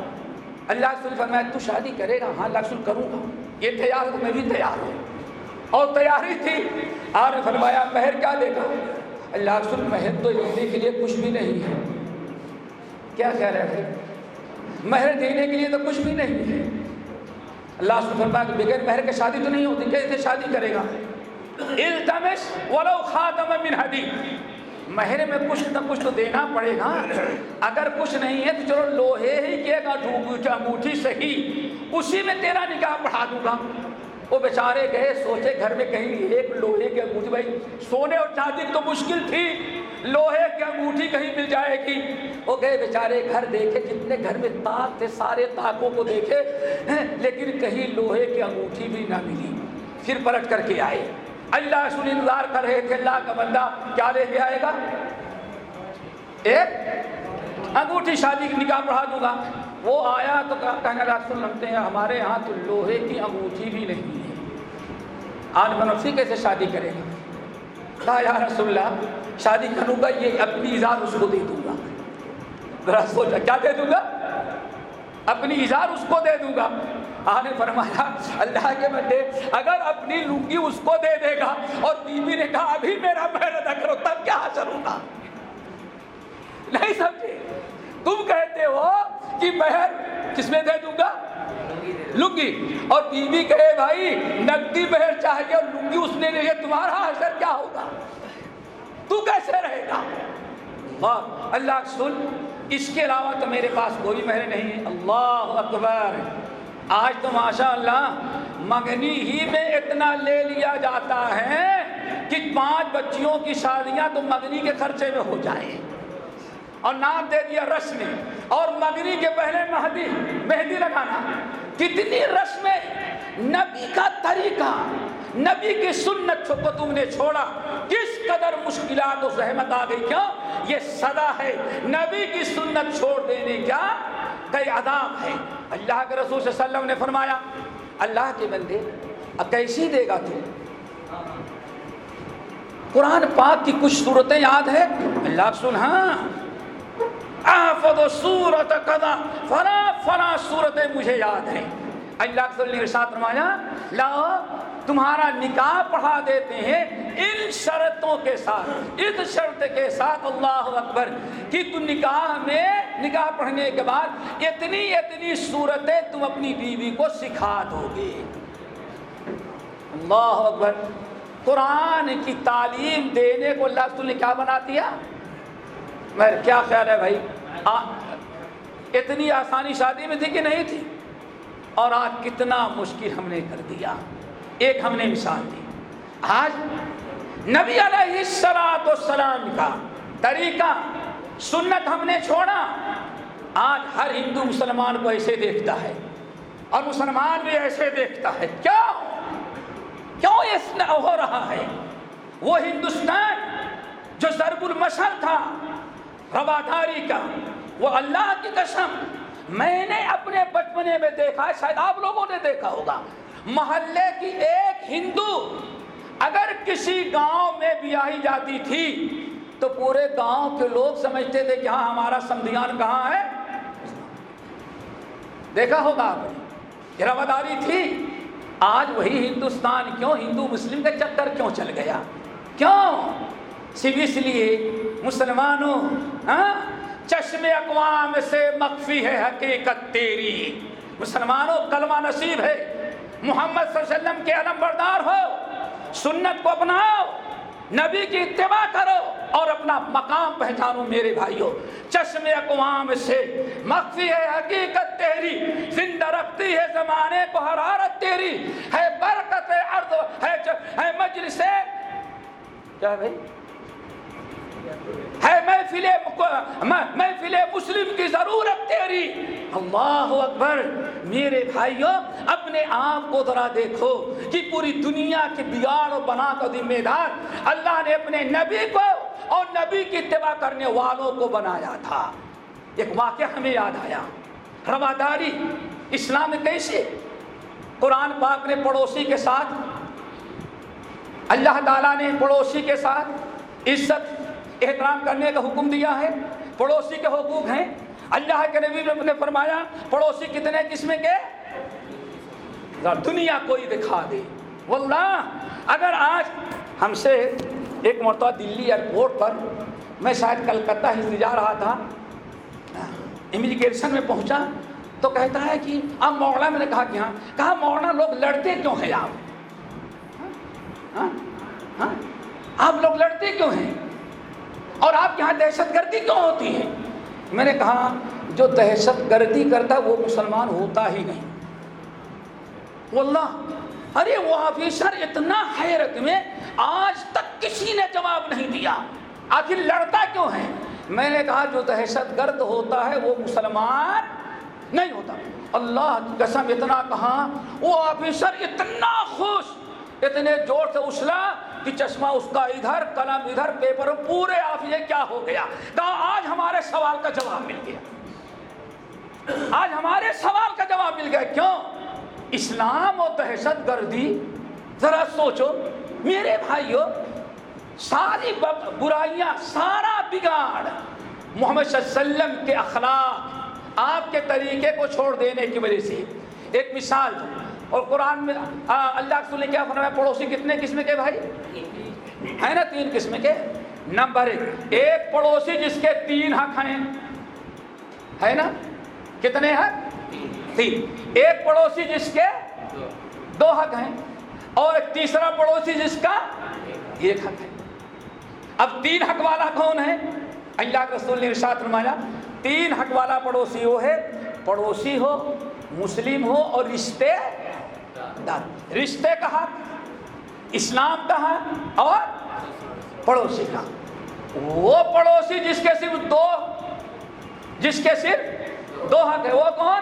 اللہ رسول فرمایا، تو شادی کرے گا؟ ہاں اللہ رسول کروں گا۔ یہ تیار تو میں بھی تیار ہوں۔ اور تیاری تھی۔ آپ نے فرمایا، مہر کیا دے گا؟ اللہ رسول، مہر تو دینے کے لیے کچھ بھی نہیں ہے۔ کیا کہہ رہے پھر؟ مہر دینے کے لیے تو کچھ بھی نہیں ہے۔ اللہ رسول فرمایا کہ بغیر مہر کے شادی تو نہیں ہوتی، کیسے شادی کرے گا؟ التمس ولو خاتم من حدید مہر میں کچھ نہ کچھ تو دینا پڑے گا۔ اگر کچھ نہیں ہے تو چلو لوہے ہی کیے گا انگوٹھی صحیح اسی میں تیرا نکاح پڑھا دوں گا۔ وہ بیچارے گئے، سوچے گھر میں کہیں ایک لوہے کی انگوٹھی، بھائی سونے اور چاندی تو مشکل تھی۔ لوہے کی انگوٹھی کہیں مل جائے گی۔ وہ گئے بیچارے گھر دیکھے، جتنے گھر میں تاک تھے، سارے تاکوں کو دیکھے۔ لیکن کہیں لوہے کی انگوٹھی بھی نہ ملی۔ پھر پلٹ کر کے آئے۔ اللہ سن انتظار کر رہے تھے، اللہ کا بندہ کیا لے کے آئے گا؟ ایک انگوٹھی شادی کی نکاح پڑھا دوں گا۔ وہ آیا تو کہنے رسول لگتے ہیں، ہمارے یہاں تو لوہے کی انگوٹھی بھی نہیں ہے۔ آج منفی کیسے شادی کرے گا؟ کہا، یا رسول اللہ، شادی کروں گا، یہ اپنی اظہار اس کو دے دوں گا۔ ذرا سوچا، کیا دے دوں گا؟ اپنی اظہار اس کو دے دوں گا۔ نے فرمایا، اللہ کے بندے، اگر اپنی لنگی اس کو دے دے گا اور بیوی نے کہا، ابھی میرا مہر ادا کرو، تب کیا حاصل ہوگا نہیں سمجھے؟ تم کہتے ہو کہ مہر کس میں دے دوں گا؟ لنگی۔ اور بیوی کہے، بھائی، نقدی مہر چاہیے اور لنگی اس نے لے تمہارا اثر کیا ہوگا؟ تو کیسے رہے گا؟ اللہ سن، اس کے علاوہ تو میرے پاس کوئی مہر نہیں اللہ اکبر۔ آج تو ماشاء اللہ منگنی ہی میں اتنا لے لیا جاتا ہے کہ پانچ بچیوں کی شادیاں تو مگنی کے خرچے میں ہو جائیں اور نام دے دیا رسم۔ اور مگنی کے پہلے مہدی مہندی لگانا۔ کتنی رسمیں، نبی کا طریقہ۔ نبی کی سنت کو تم نے چھوڑا۔ کس قدر مشکلات و زحمت آ گئی کیوں یہ صدا ہے۔ نبی کی سنت چھوڑ دینے کیا؟ کئی عذاب ہے۔ اللہ کے رسول صلی اللہ علیہ وسلم نے فرمایا، اللہ کے بندے، اب کیسی دے گا تو؟ قرآن پاک کی کچھ صورتیں یاد ہے؟ اللہ سن ہاں۔ آفد صورت قدا فلا فلا صورتیں مجھے یاد ہیں۔ اللہ کے ساتھ فرمایا، لا تمہارا نکاح پڑھا دیتے ہیں ان شرطوں کے ساتھ۔ اس شرط کے ساتھ اللہ اکبر کہ تم نکاح میں نکاح پڑھنے کے بعد اتنی اتنی صورتیں تم اپنی بیوی کو سکھا دو گے۔ اللہ اکبر، قرآن کی تعلیم دینے کو اللہ نے کیا بنا دیا؟ میں کیا خیال ہے بھائی؟ اتنی آسانی شادی میں تھی کہ نہیں تھی اور آج کتنا مشکل ہم نے کر دیا۔ ایک ہم نے مثال دی۔ آج نبی علیہ السلام کا طریقہ سنت ہم نے چھوڑا۔ آج ہر ہندو مسلمان کو ایسے دیکھتا ہے اور مسلمان بھی ایسے دیکھتا ہے۔ کیا کیوں اس ہو رہا ہے؟ وہ ہندوستان جو ضرب المشل تھا، رواداری کا، وہ اللہ کی قسم میں نے اپنے بچپنے میں دیکھا شاید آپ لوگوں نے دیکھا ہوگا۔ محلے کی ایک ہندو اگر کسی گاؤں میں بیاہی جاتی تھی تو پورے گاؤں کے لوگ سمجھتے تھے کہ ہاں ہمارا سمدھیان کہاں ہے؟ دیکھا ہوگا آپ رواداری تھی۔ آج وہی ہندوستان، کیوں؟ ہندو مسلم کا چکر کیوں چل گیا؟ کیوں؟ صرف اس لیے مسلمانوں ہاں چشم اقوام سے مخفی ہے حقیقت تیری۔ مسلمانوں، کلمہ نصیب ہے۔ محمد صلی اللہ علیہ وسلم کے علم بردار ہو، سنت کو اپناؤ، نبی کی اتباع کرو اور اپنا مقام پہچانو میرے بھائیوں۔ چشم اقوام سے مخفی ہے حقیقت تیری، زندہ رکھتی ہے زمانے کو حرارت تیری۔ ہے برکت ہے ارض، ہے مجلس۔ کیا بھائی؟ ہے محفل محفل مسلم کی ضرورت تیری۔ اللہ اکبر، میرے بھائیوں اپنے آپ کو ذرا دیکھو کہ پوری دنیا کے بگاڑ و بنا کا ذمہ دار اللہ نے اپنے نبی کو اور نبی کی اتباع کرنے والوں کو بنایا تھا۔ ایک واقعہ ہمیں یاد آیا۔ رواداری اسلام کیسے؟ قرآن پاک نے پڑوسی کے ساتھ، اللہ تعالیٰ نے پڑوسی کے ساتھ عزت احترام کرنے کا حکم دیا ہے، پڑوسی کے حقوق ہیں۔ اللہ کے نبی نے فرمایا، پڑوسی کتنے قسم کے؟ دنیا کوئی دکھا دے۔ واللہ، اگر آج ہم سے ایک مرتبہ دلی ایئرپورٹ پر میں شاید کلکتہ ہی جا رہا تھا امیگریشن میں پہنچا، تو کہتا ہے کہ اب موڑا میں نے کہا کہ ہاں کہا موڑا لوگ لڑتے کیوں ہیں آپ؟ ہاں، ہاں، ہاں، آپ لوگ لڑتے کیوں ہیں؟ اور آپ کے یہاں دہشت گردی کیوں ہوتی ہے؟ میں نے کہا، جو دہشت گردی کرتا وہ مسلمان ہوتا ہی نہیں۔ واللہ، ارے وہ آفیسر، اتنا حیرت میں آج تک کسی نے جواب نہیں دیا۔ آخر لڑتا کیوں ہے؟ میں نے کہا، جو دہشت گرد ہوتا ہے، وہ مسلمان نہیں ہوتا۔ اللہ کی قسم، اتنا کہا وہ آفیسر اتنا خوش، اتنے زور سے اچھلا کہ چشمہ اس کا ادھر، قلم ادھر، پیپر، پورے آپ یہ کیا ہو گیا؟ کہا آج ہمارے سوال کا جواب مل گیا۔ آج ہمارے سوال کا جواب مل گیا۔ کیوں؟ اسلام اور دہشت گردی، ذرا سوچو۔ میرے بھائیوں ساری برائیاں سارا بگاڑ محمد صلی اللہ علیہ وسلم کے اخلاق، آپ کے طریقے کو چھوڑ دینے کی وجہ سے۔ ایک مثال۔ دوں اور قرآن میں اللہ نے کیا فرمایا؟ پڑوسی کتنے قسم کے بھائی؟ ہے نا تین قسم کے؟ نمبر ایک ایک پڑوسی جس کے تین حق ہیں۔ ہے نا؟ کتنے حق تین۔ ایک پڑوسی جس کے دو حق ہیں اور ایک تیسرا پڑوسی جس کا ایک حق ہے۔ اب تین حق والا کون ہے؟ اللہ کے رسول نے ارشاد فرمایا، تین حق والا پڑوسی وہ ہے، پڑوسی ہو، مسلم ہو اور رشتے رشتے کا حق، اسلام کا حق اور پڑوسی کا۔ وہ پڑوسی جس کے صرف دو، جس کے صرف دو حق ہے وہ کون؟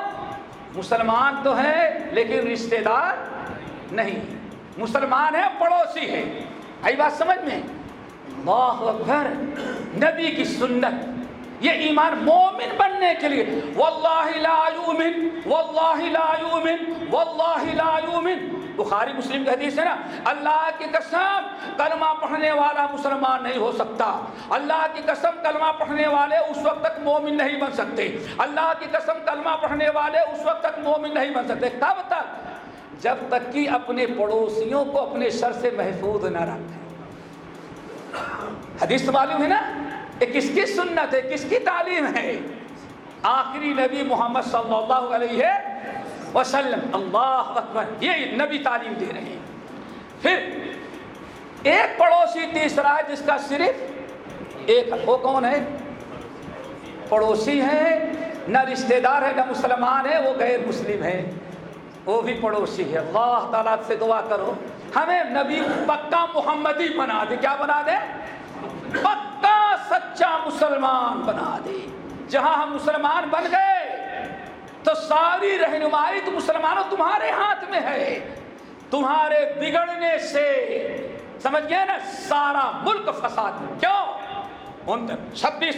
مسلمان تو ہے لیکن رشتے دار نہیں۔ مسلمان ہے، پڑوسی ہے۔ آئی بات سمجھ میں؟ اللہ اکبر، نبی کی سنت۔ یہ ایمان مومن بننے کے لیے واللہ لا یؤمن، واللہ لا یؤمن، واللہ لا یؤمن۔ بخاری مسلم کی حدیث ہے نا، اللہ کی قسم کلمہ پڑھنے والا مسلمان نہیں ہو سکتا۔ اللہ کی قسم کلمہ پڑھنے والے اس وقت تک مومن نہیں بن سکتے۔ اللہ کی قسم کلمہ پڑھنے والے اس وقت تک مومن نہیں بن سکتے۔ کب تک، جب تک کہ اپنے پڑوسیوں کو اپنے شر سے محفوظ نہ رکھیں حدیث معلوم ہے نا؟ یہ کس کی سنت ہے؟ کس کی تعلیم ہے؟ آخری نبی محمد صلی اللہ علیہ وسلم۔ اللہ اکبر، یہ نبی تعلیم دے رہے ہیں۔ پھر ایک پڑوسی تیسرا ہے، جس کا صرف ایک، وہ کون ہے؟ پڑوسی ہے، نہ رشتہ دار ہے، نہ مسلمان ہے، وہ غیر مسلم ہے۔ وہ بھی پڑوسی ہے۔ اللہ تعالیٰ سے دعا کرو۔ ہمیں نبی پکا محمدی بنا دے۔ کیا بنا دے؟ پکا سچا مسلمان بنا دے۔ جہاں ہم مسلمان بن گئے، تو ساری رہنمائی تو مسلمانوں تمہارے ہاتھ میں ہے۔ تمہارے بگڑنے سے سمجھ گئے نا، سارا ملک فساد کیوں؟ چھبیس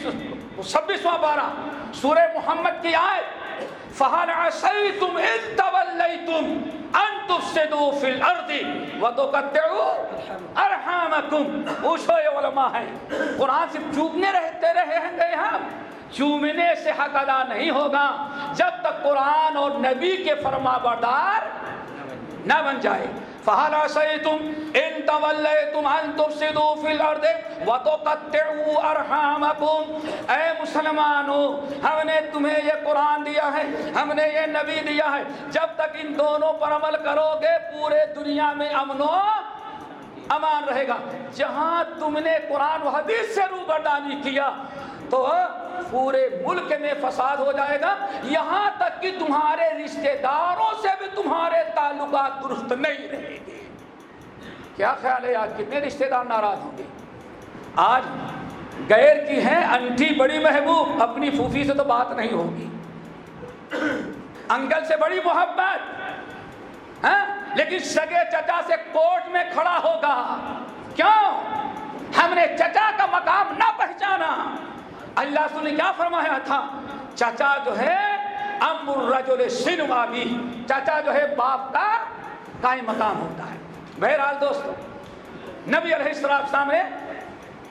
چھبیسواں بارہ سورہ محمد کی آئے فہل عصیتم ان تولیتم تفسدو فی الارض وتقطعو ارحامکم۔ اوشو یہ علماء ہیں، قرآن صرف چوبنے رہتے رہے ہیں گئے ہم۔ چومنے سے حق ادا نہیں ہوگا جب تک قرآن اور نبی کے فرما بردار نہ بن جائے۔ فہل عصیتم ان تولیتم ان تفسدوا فی الارض وتقطعوا ارحامکم اے مسلمانوں ہم نے تمہیں یہ قرآن دیا ہے، ہم نے یہ نبی دیا ہے، جب تک ان دونوں پر عمل کرو گے، پورے دنیا میں امن و امان رہے گا۔ جہاں تم نے قرآن و حدیث سے روبردانی کیا تو پورے ملک میں فساد ہو جائے گا۔ یہاں تک کہ تمہارے رشتہ داروں سے بھی تمہارے تعلقات درست نہیں رہیں گے۔ کیا خیال ہے آج کتنے رشتہ دار ناراض ہوں گے؟ آج غیر کی ہیں، انٹھی بڑی محبوب، اپنی پھوفی سے تو بات نہیں ہوگی۔ انکل سے بڑی محبت ہاں؟ لیکن سگے چچا سے کوٹ میں کھڑا ہوگا۔ کیوں؟ ہم نے چچا کا مقام نہ پہچانا۔ اللہ نے کیا فرمایا تھا؟ چچا جو ہے، امر الرجل سنوا بھی چچا جو ہے، باپ کا قائم مقام ہوتا ہے۔ بہرحال دوستو، نبی علیہ السلام نے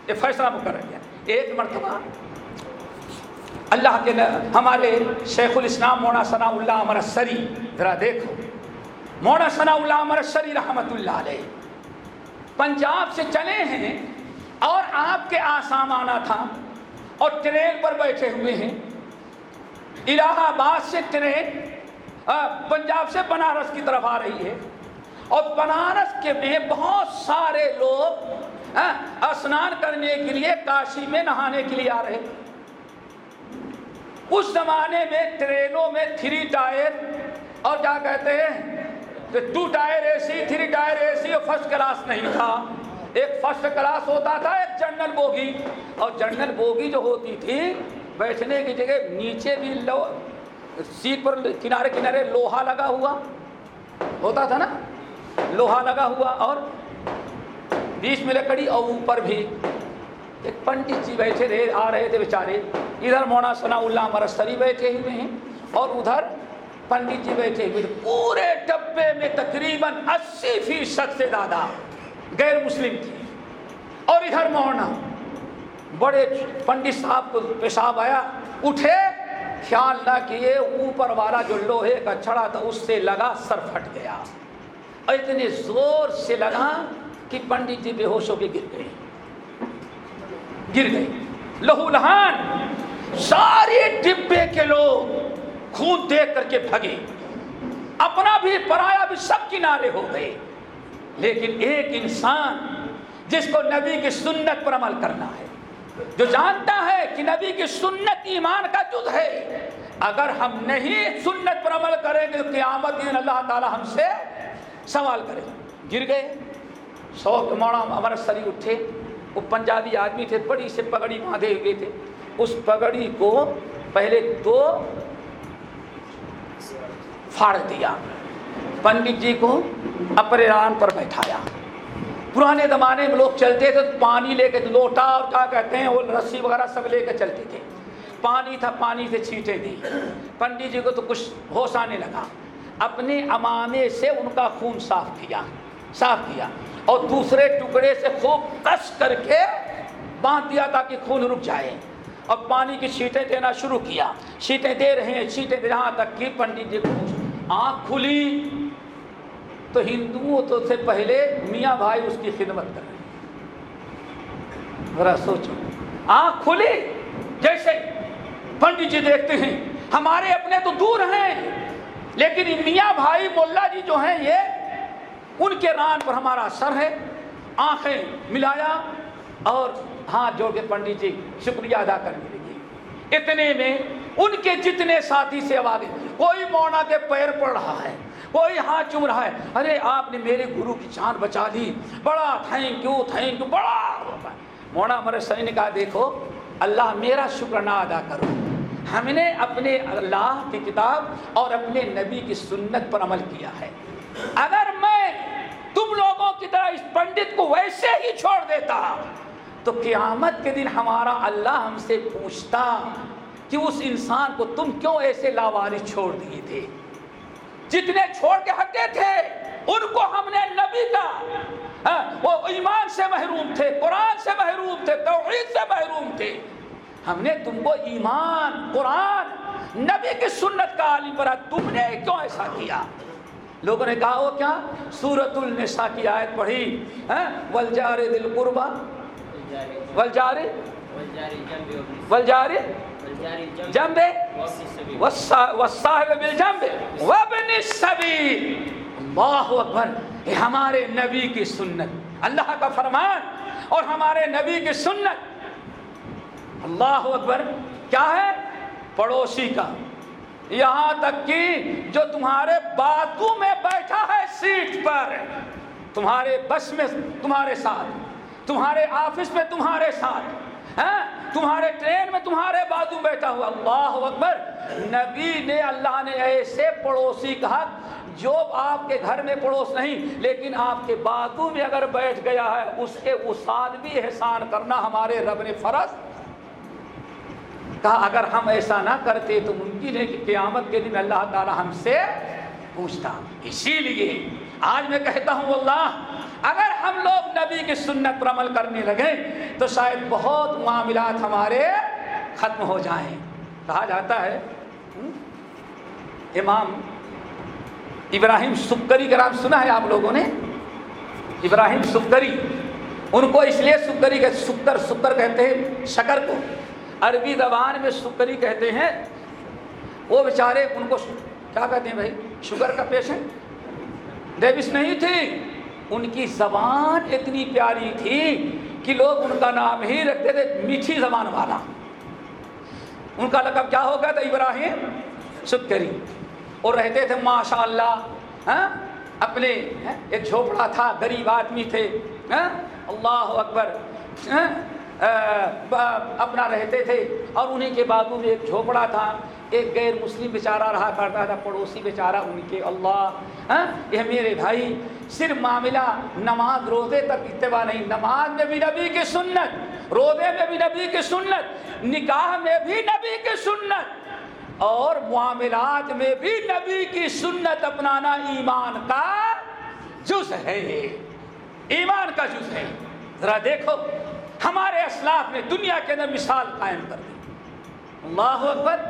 یہ فیصلہ مقرر کیا۔ ایک مرتبہ اللہ کے ہمارے شیخ الاسلام مونا ثناء اللہ عمر سری ذرا دیکھو۔ مونا ثناء اللہ عمر سری رحمت اللہ علیہ۔ پنجاب سے چلے ہیں اور آپ کے آسام آنا تھا۔ اور ٹرین پر بیٹھے ہوئے ہیں۔ الہ آباد سے ٹرین پنجاب سے بنارس کی طرف آ رہی ہے۔ اور بنارس کے میں بہت سارے لوگ اسنان کرنے کے لیے، کاشی میں نہانے کے لیے آ رہے اس زمانے میں ٹرینوں میں تھری ٹائر، اور کیا کہتے ہیں ٹو ٹائر اے سی، تھری ٹائر اے سی، اور فرسٹ کلاس نہیں تھا۔ ایک فرسٹ کلاس ہوتا تھا، ایک جنرل بوگی۔ اور جنرل بوگی جو ہوتی تھی، بیٹھنے کی جگہ نیچے بھی لو، سیٹ پر کنارے کنارے لوہا لگا ہوا۔ ہوتا تھا نا؟ لوہا لگا ہوا اور بیچ میں لکڑی اور اوپر بھی۔ ایک پنڈت جی بیٹھے رہے، آ رہے تھے بیچارے۔ ادھر مونا ثناء اللہ مرستری بیٹھے ہوئے ہیں اور ادھر پنڈت جی بیٹھے ہوئے۔ پورے ڈبے میں تقریباً اسی فیصد سے زیادہ۔ غیر مسلم تھی۔ اور ادھر مونا بڑے پنڈت صاحب کو پیشاب آیا، اٹھے، خیال نہ کیے، اوپر والا جو لوہے کا چھڑا تھا، اس سے لگا سر پھٹ گیا۔ اور اتنے زور سے لگا کہ پنڈت جی بے ہوش ہو کے گر گئے۔ گر گئے۔ لہو لہان سارے ڈبے کے لوگ خون دیکھ کر کے بھگے اپنا بھی، پرایا بھی، سب کنارے ہو گئے۔ لیکن ایک انسان جس کو نبی کی سنت پر عمل کرنا ہے، جو جانتا ہے کہ نبی کی سنت ایمان کا جز ہے، اگر ہم نہیں سنت پر عمل کریں گے تو قیامت دن اللہ تعالی ہم سے سوال کرے گر گئے۔ سو موڑا ہمارا سری اٹھے۔ وہ پنجابی آدمی تھے، بڑی سے پگڑی باندھے ہوئے تھے۔ اس پگڑی کو پہلے دو پھاڑ دیا۔ پنڈت جی کو اپنے ران پر بیٹھایا۔ پرانے زمانے میں لوگ چلتے تھے تو پانی لے کے لوٹا اور کیا کہتے ہیں، وہ رسی وغیرہ سب لے کے چلتے تھے۔ پانی تھا، پانی سے چھینٹے دی پنڈت جی کو تو کچھ ہوش آنے لگا۔ اپنے امامے سے ان کا خون صاف کیا صاف کیا۔ اور دوسرے ٹکڑے سے خوب کس کر کے باندھ دیا تاکہ خون رک جائے۔ اور پانی کی چھیٹیں دینا شروع کیا۔ چھیٹیں دے رہے ہیں چھیٹیں دے جہاں تک کہ پنڈت جی کو آنکھ کھلی۔ تو ہندوؤں تو سے پہلے میاں بھائی اس کی خدمت کر رہے ذرا سوچو۔ آنکھ کھلی۔ جیسے پنڈت جی دیکھتے ہیں۔ ہمارے اپنے تو دور ہیں۔ لیکن میاں بھائی ملا جی جو ہیں یہ ان کے ران پر ہمارا سر ہے۔ آنکھیں ملایا اور ہاتھ جوڑ کے پنڈت جی شکریہ ادا کرنے لگی اتنے میں ان کے جتنے ساتھی سے آواز کوئی مونا کے پیر پڑ رہا ہے۔ کوئی ہاتھ چوم رہا ہے۔ ارے، آپ نے میرے گرو کی جان بچا دی بڑا تھینک یو تھینک یو بڑا۔ مونا ہمارے سنی نے کہا، دیکھو، اللہ میرا شکر نہ ادا کرو۔ ہم نے اپنے اللہ کی کتاب اور اپنے نبی کی سنت پر عمل کیا ہے۔ اگر میں تم لوگوں کی طرح اس پنڈت کو ویسے ہی چھوڑ دیتا، تو قیامت کے دن ہمارا اللہ ہم سے پوچھتا کہ اس انسان کو تم کیوں ایسے لاوارث چھوڑ دیے تھے؟ جتنے چھوڑ کے ہٹے تھے ان کو ہم نے نبی کا ہاں، وہ ایمان سے محروم تھے قرآن سے محروم تھے توحید سے محروم تھے۔ ہم نے تم کو ایمان قرآن نبی کی سنت کا عالم بنا۔ تم نے کیوں ایسا کیا؟ لوگوں نے کہا وہ کیا؟ سورت النساء کی آیت پڑھی ہاں، ولجار دل قربا ولجار ولجار جنبے والصاحب بالجنبے وابن السبیل۔ اللہ اکبر یہ ہمارے نبی کی سنت۔ اللہ کا فرمان اور ہمارے نبی کی سنت۔ اللہ اکبر، کیا ہے؟ پڑوسی کا۔ یہاں تک کہ جو تمہارے باتوں میں بیٹھا ہے سیٹ پر، تمہارے بس میں تمہارے ساتھ، تمہارے آفس میں تمہارے ساتھ ہاں؟ تمہارے ٹرین میں تمہارے بازو بیٹھا ہوا۔ اللہ اکبر۔ نبی نے اللہ نے ایسے پڑوسی کہا جو آپ کے گھر میں پڑوس نہیں، لیکن آپ کے بازو میں اگر بیٹھ گیا ہے، اس کے اساد بھی احسان کرنا ہمارے رب نے فرض۔ کہا، اگر ہم ایسا نہ کرتے تو ممکن ہے کہ قیامت کے دن اللہ تعالی ہم سے پوچھتا۔ اسی لیے آج میں کہتا ہوں اللہ اگر ہم لوگ نبی کی سنت پر عمل کرنے لگے، تو شاید بہت معاملات ہمارے ختم ہو جائیں۔ کہا جاتا ہے امام ابراہیم سکری کا نام سنا ہے آپ لوگوں نے؟ ابراہیم سکری، ان کو اس لیے سکری کہ سکر سکر کہتے ہیں، شکر کو۔ عربی زبان میں سکری کہتے ہیں، وہ بیچارے ان کو کیا کہتے ہیں بھائی؟ شوگر کا پیشنٹ ڈیوس نہیں تھی۔ ان کی زبان اتنی پیاری تھی کہ لوگ ان کا نام ہی رکھتے تھے، میٹھی زبان والا۔ ان کا لقب کیا ہو گیا تھا ابراہیم سکری۔ اور رہتے تھے ماشاء اللہ ہاں، اپنے ہاں، ایک جھوپڑا تھا، غریب آدمی تھے ہاں، اللہ اکبر اپنا رہتے تھے۔ اور انہیں کے بازو میں ایک جھوپڑا تھا۔ ایک غیر مسلم بیچارہ رہا کرتا تھا، پڑوسی بیچارہ، ان کے اللہ ہاں؟ یہ میرے بھائی، صرف معاملہ نماز روزے تک اتباع نہیں، نماز میں بھی نبی کی سنت، روزے میں بھی نبی کی سنت، نکاح میں بھی نبی کی سنت، اور معاملات میں بھی نبی کی سنت اپنانا ایمان کا جز ہے۔ ایمان کا جز ہے۔ ذرا دیکھو، ہمارے اسلاف نے دنیا کے اندر مثال قائم کر دی۔ اللہ اکبر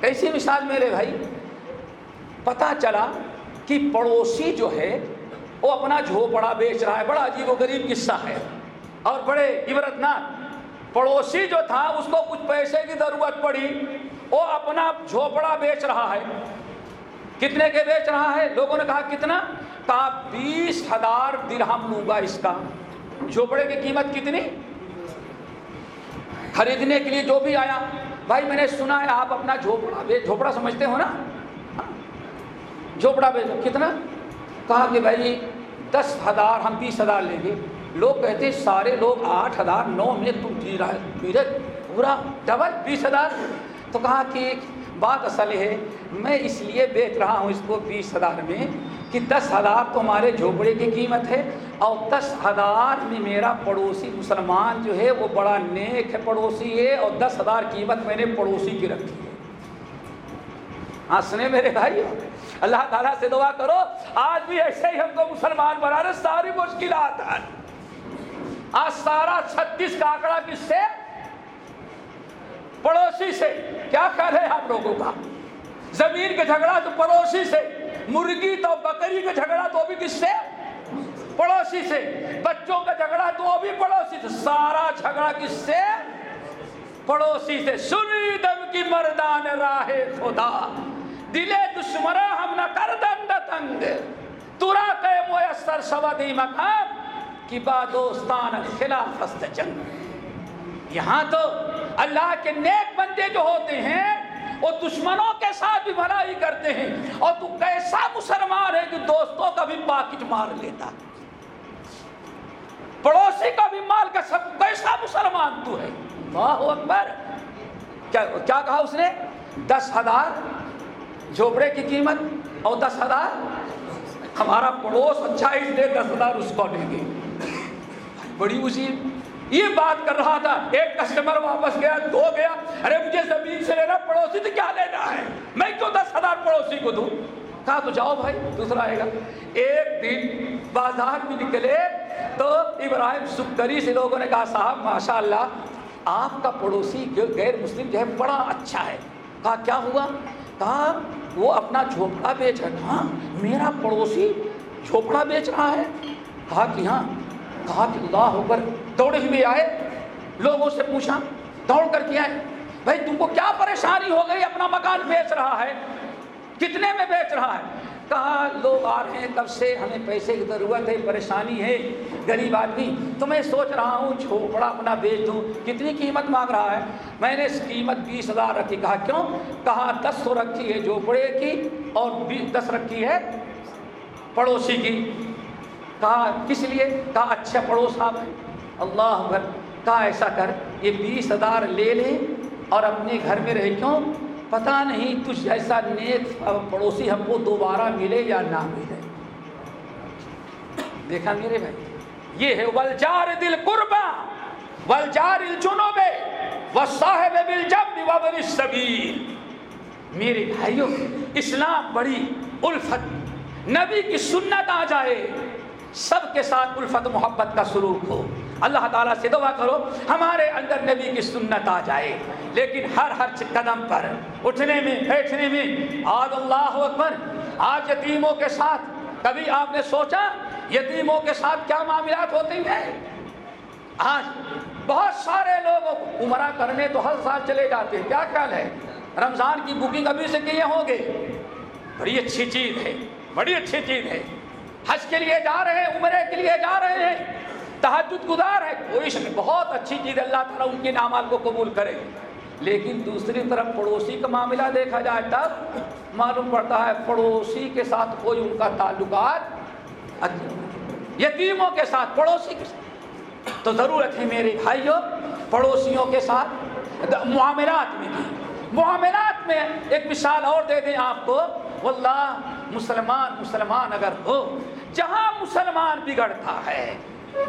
کیسی مثال میرے بھائی، پتا چلا کہ پڑوسی جو ہے، وہ اپنا جھوپڑا بیچ رہا ہے، بڑا عجیب و غریب قصہ ہے۔ اور بڑے عبرت ناک پڑوسی جو تھا، اس کو کچھ پیسے کی ضرورت پڑی، وہ اپنا جھوپڑا بیچ رہا ہے۔ کتنے کے بیچ رہا ہے؟ لوگوں نے کہا، کتنا؟ کہا، بیس ہزار درہم لوں گا اس کا۔ جھوپڑے کی قیمت کتنی؟ خریدنے کے لیے جو بھی آیا۔ بھائی میں نے سنا ہے آپ اپنا جھوپڑا بے جھوپڑا سمجھتے ہو نا؟ ہاں؟ جھوپڑا بے کتنا؟ کہا کہ بھائی دس ہزار ہم بیس ہزار لیں گے۔ لوگ کہتے سارے لوگ آٹھ ہزار، نو میں تم جی رہا میرے پورا ڈبل بیس ہزار۔ تو کہا کہ بات اصل ہے، میں اس لیے بیچ رہا ہوں اس کو بیس ہزار میں کہ دس ہزار تو ہمارے جھوپڑے کی قیمت ہے اور دس ہزار میں میرا پڑوسی مسلمان جو ہے وہ بڑا نیک ہے، پڑوسی ہے اور دس ہزار قیمت میں نے پڑوسی کی رکھی ہے۔ ہاں سنے میرے بھائی اللہ تعالیٰ سے دعا کرو، آج بھی ایسے ہی ہم کو مسلمان بنا رہے، ساری مشکلات آج۔ سارا چھتیس کا آنکڑا کس سے؟ پڑوسی سے۔ کیا خیال ہے آپ لوگوں کا؟ زمین کا جھگڑا تو پڑوسی سے۔ مرغی تو بکری کا جھگڑا تو بھی کس سے؟ پڑوسی سے۔ بچوں کا جھگڑا تو بھی پڑوسی سے۔ سارا جھگڑا کس سے؟ پڑوسی سے۔ سنی دم کی مردان راہ خدا۔ دلے دشمرا ہم نہ کر دند تنگ۔ ترا کے میسر سودی مقام کی با دوستان خلاف است جنگ۔ یہاں تو اللہ کے نیک بندے جو ہوتے ہیں وہ دشمنوں کے ساتھ بھی بھلائی کرتے ہیں۔ اور تو کیسا مسلمان ہے جو دوستوں کا بھی پاکٹ مار لیتا پڑوسی کا بھی مال کا سب کیسا مسلمان تو ہے؟ اللہ اکبر۔ کیا کیا کہا اس نے؟ دس ہزار جھوپڑے کی قیمت اور دس ہزار ہمارا پڑوس اچھا اس لیے دس ہزار اس کو لے گے۔ بڑی مصیبت یہ بات کر رہا تھا، ایک کسٹمر واپس گیا، دو گیا، ارے مجھے زمین سے لینا، پڑوسی تو کیا لینا ہے؟ میں کیوں دس ہزار پڑوسی کو دوں؟ کہا تو جاؤ بھائی، دوسرا آئے گا۔ ایک دن بازار میں نکلے، تو ابراہیم سکری سے لوگوں نے کہا، صاحب ماشاء اللہ آپ کا پڑوسی غیر مسلم جو ہے، بڑا اچھا ہے۔ کہا، کیا ہوا؟ کہا، وہ اپنا جھوپڑا بیچ رہا ہاں میرا پڑوسی جھوپڑا بیچ رہا ہے؟ کہا کہ ہاں۔ کہا کہ اللہ ہو کر دوڑے ہوئے آئے، لوگوں سے پوچھا، دوڑ کر کے آئے، بھائی تم کو کیا پریشانی ہو گئی؟ اپنا مکان بیچ رہا ہے۔ کتنے میں بیچ رہا ہے؟ کہا، لوگ آ رہے ہیں کب سے ہمیں پیسے کی ضرورت ہے، پریشانی ہے، غریب آدمی۔ تو میں سوچ رہا ہوں جھوپڑا اپنا بیچ دوں۔ کتنی قیمت مانگ رہا ہے؟ میں نے اس قیمت بیس ہزار رکھی۔ کہا، کیوں؟ کہا، دس سو رکھی ہے جھوپڑے کی اور دس رکھی ہے پڑوسی کی۔ کہا، کس لیے؟ کہا اچھا پڑوس آپ ہیں۔ اللہ اکبر کہا ایسا کر، یہ بیس ہزار لے لے اور اپنے گھر میں رہے، کیوں؟ پتہ نہیں تجھ جیسا نیک پڑوسی ہم کو دوبارہ ملے یا نہ ملے۔ دیکھا میرے بھائی، یہ ہے ولجار دل قربا ولجار الجنوب و صاحب بالجنب و السبیل۔ میرے بھائیوں اسلام بڑی الفت، نبی کی سنت آ جائے۔ سب کے ساتھ الفت محبت کا سلوک ہو۔ اللہ تعالیٰ سے دعا کرو، ہمارے اندر نبی کی سنت آ جائے۔ لیکن ہر ہر قدم پر، اٹھنے میں، بیٹھنے میں، آج اللہ اکبر، آج یتیموں کے ساتھ۔ کبھی آپ نے سوچا، یتیموں کے ساتھ کیا معاملات ہوتے ہیں؟ آج بہت سارے لوگ عمرہ کرنے تو ہر سال چلے جاتے ہیں۔ کیا خیال ہے؟ رمضان کی بکنگ ابھی سے کیے ہوں گے؟ بڑی اچھی چیز ہے، بڑی اچھی چیز ہے۔ حج کے لیے جا رہے ہیں، عمرے کے لیے جا رہے ہیں۔ تحجد گزار ہے۔ کوئی شک بہت اچھی چیز اللہ تعالیٰ ان کے نامات کو قبول کرے۔ لیکن دوسری طرف پڑوسی کا معاملہ دیکھا جائے تب معلوم پڑتا ہے پڑوسی کے ساتھ کوئی ان کا تعلقات یتیموں کے ساتھ، پڑوسی کے ساتھ۔ تو ضرورت ہے میرے بھائیوں، پڑوسیوں کے ساتھ۔ معاملات میں بھی۔ معاملات میں ایک مثال اور دے دیں آپ کو۔ واللہ، مسلمان مسلمان اگر ہو، جہاں مسلمان بگڑتا ہے،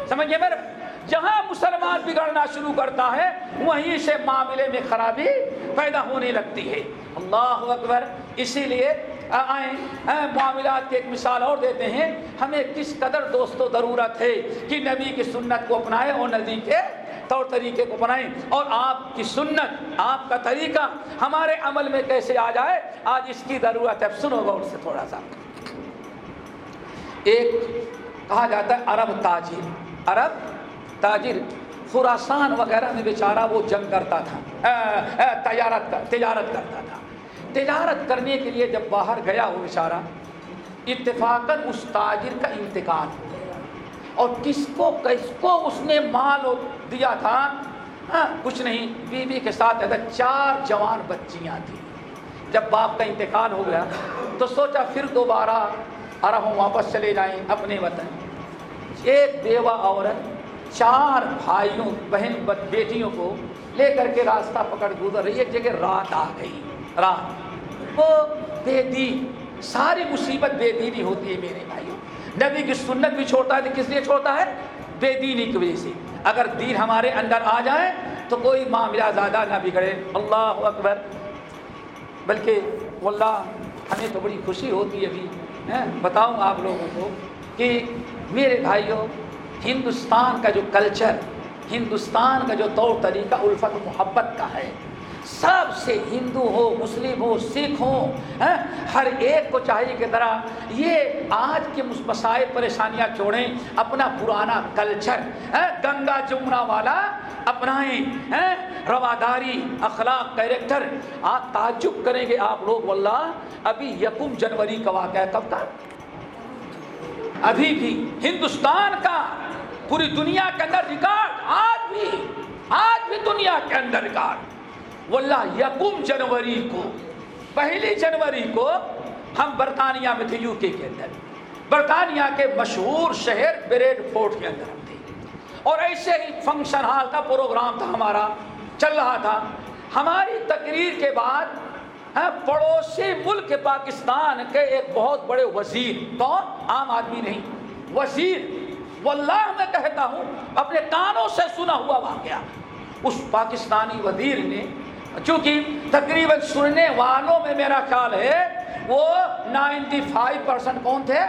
سمجھے میرے، جہاں مسلمان بگڑنا شروع کرتا ہے، وہیں سے معاملے میں خرابی پیدا ہونے لگتی ہے۔ اللہ اکبر، اسی لیے آئیں معاملات کی ایک مثال اور دیتے ہیں۔ ہمیں کس قدر دوستوں ضرورت ہے کہ نبی کی سنت کو اپنائیں اور نبی کے طور طریقے کو بنائیں اور آپ کی سنت، آپ کا طریقہ ہمارے عمل میں کیسے آ جائے، آج اس کی ضرورت ہے۔ سنو غور سے تھوڑا سا۔ ایک کہا جاتا ہے عرب تاجر۔ عرب تاجر خوراسان وغیرہ میں بیچارہ وہ جنگ کرتا تھا۔ تجارت تجارت کرتا تھا۔ تجارت کرنے کے لیے جب باہر گیا وہ بیچارہ، اتفاقاً اس تاجر کا انتقال ہو اور کس کو کس کو اس نے مال دیا تھا؟ ہاں کچھ نہیں، بیوی بی کے ساتھ اگر چار جوان بچیاں تھیں۔ جب باپ کا انتقال ہو گیا تو سوچا پھر دوبارہ عرب واپس چلے جائیں اپنے وطن۔ ایک بیوہ عورت چار بھائیوں، بہن بیٹیوں کو لے کر کے راستہ پکڑ گزر رہی۔ ایک جگہ رات آ گئی۔ رات۔ وہ بے دین ساری مصیبت بے دینی ہوتی ہے میرے بھائیوں نبی کی سنت بھی چھوڑتا ہے تو کس لیے چھوڑتا ہے؟ بے دینی کی وجہ سے۔ اگر دین ہمارے اندر آ جائے تو کوئی معاملہ زیادہ نہ بگڑے۔ اللہ اکبر۔ بلکہ واللہ، ہمیں تو بڑی خوشی ہوتی ہے ابھی بتاؤں آپ لوگوں کو کہ میرے بھائیوں، ہندوستان کا جو کلچر، ہندوستان کا جو طور طریقہ، الفت محبت کا ہے۔ سب سے ہندو ہو، مسلم ہو، سکھ ہو ہاں؟ ہر ایک کو چاہیے کہ طرح یہ آج کے مسائل پریشانیاں چھوڑیں، اپنا پرانا کلچر ہاں؟ گنگا جمنا والا اپنائیں ہاں؟ رواداری، اخلاق، کیریکٹر، آپ تعجب کریں گے آپ لوگ، واللہ، ابھی یکم جنوری کا واقعہ ہے، کب کا؟ ابھی بھی ہندوستان کا، پوری دنیا کے اندر ریکارڈ، آج بھی آج بھی دنیا کے اندر ریکارڈ۔ واللہ یکم جنوری کو۔ پہلی جنوری کو ہم برطانیہ میں تھے، یو کے کے اندر۔ برطانیہ کے مشہور شہر بریڈ فورٹ کے اندر ہم تھے۔ اور ایسے ہی فنکشن ہال تھا، پروگرام تھا ہمارا، چل رہا تھا۔ ہماری تقریر کے بعد ہاں، پڑوسی ملک پاکستان کے ایک بہت بڑے وزیر تو عام آدمی نہیں، وزیر۔ واللہ میں کہتا ہوں، اپنے کانوں سے سنا ہوا واقعہ۔ اس پاکستانی وزیر نے چونکہ تقریباً سننے والوں میں میرا خیال ہے وہ نائنٹی فائیو پرسنٹ کون تھے؟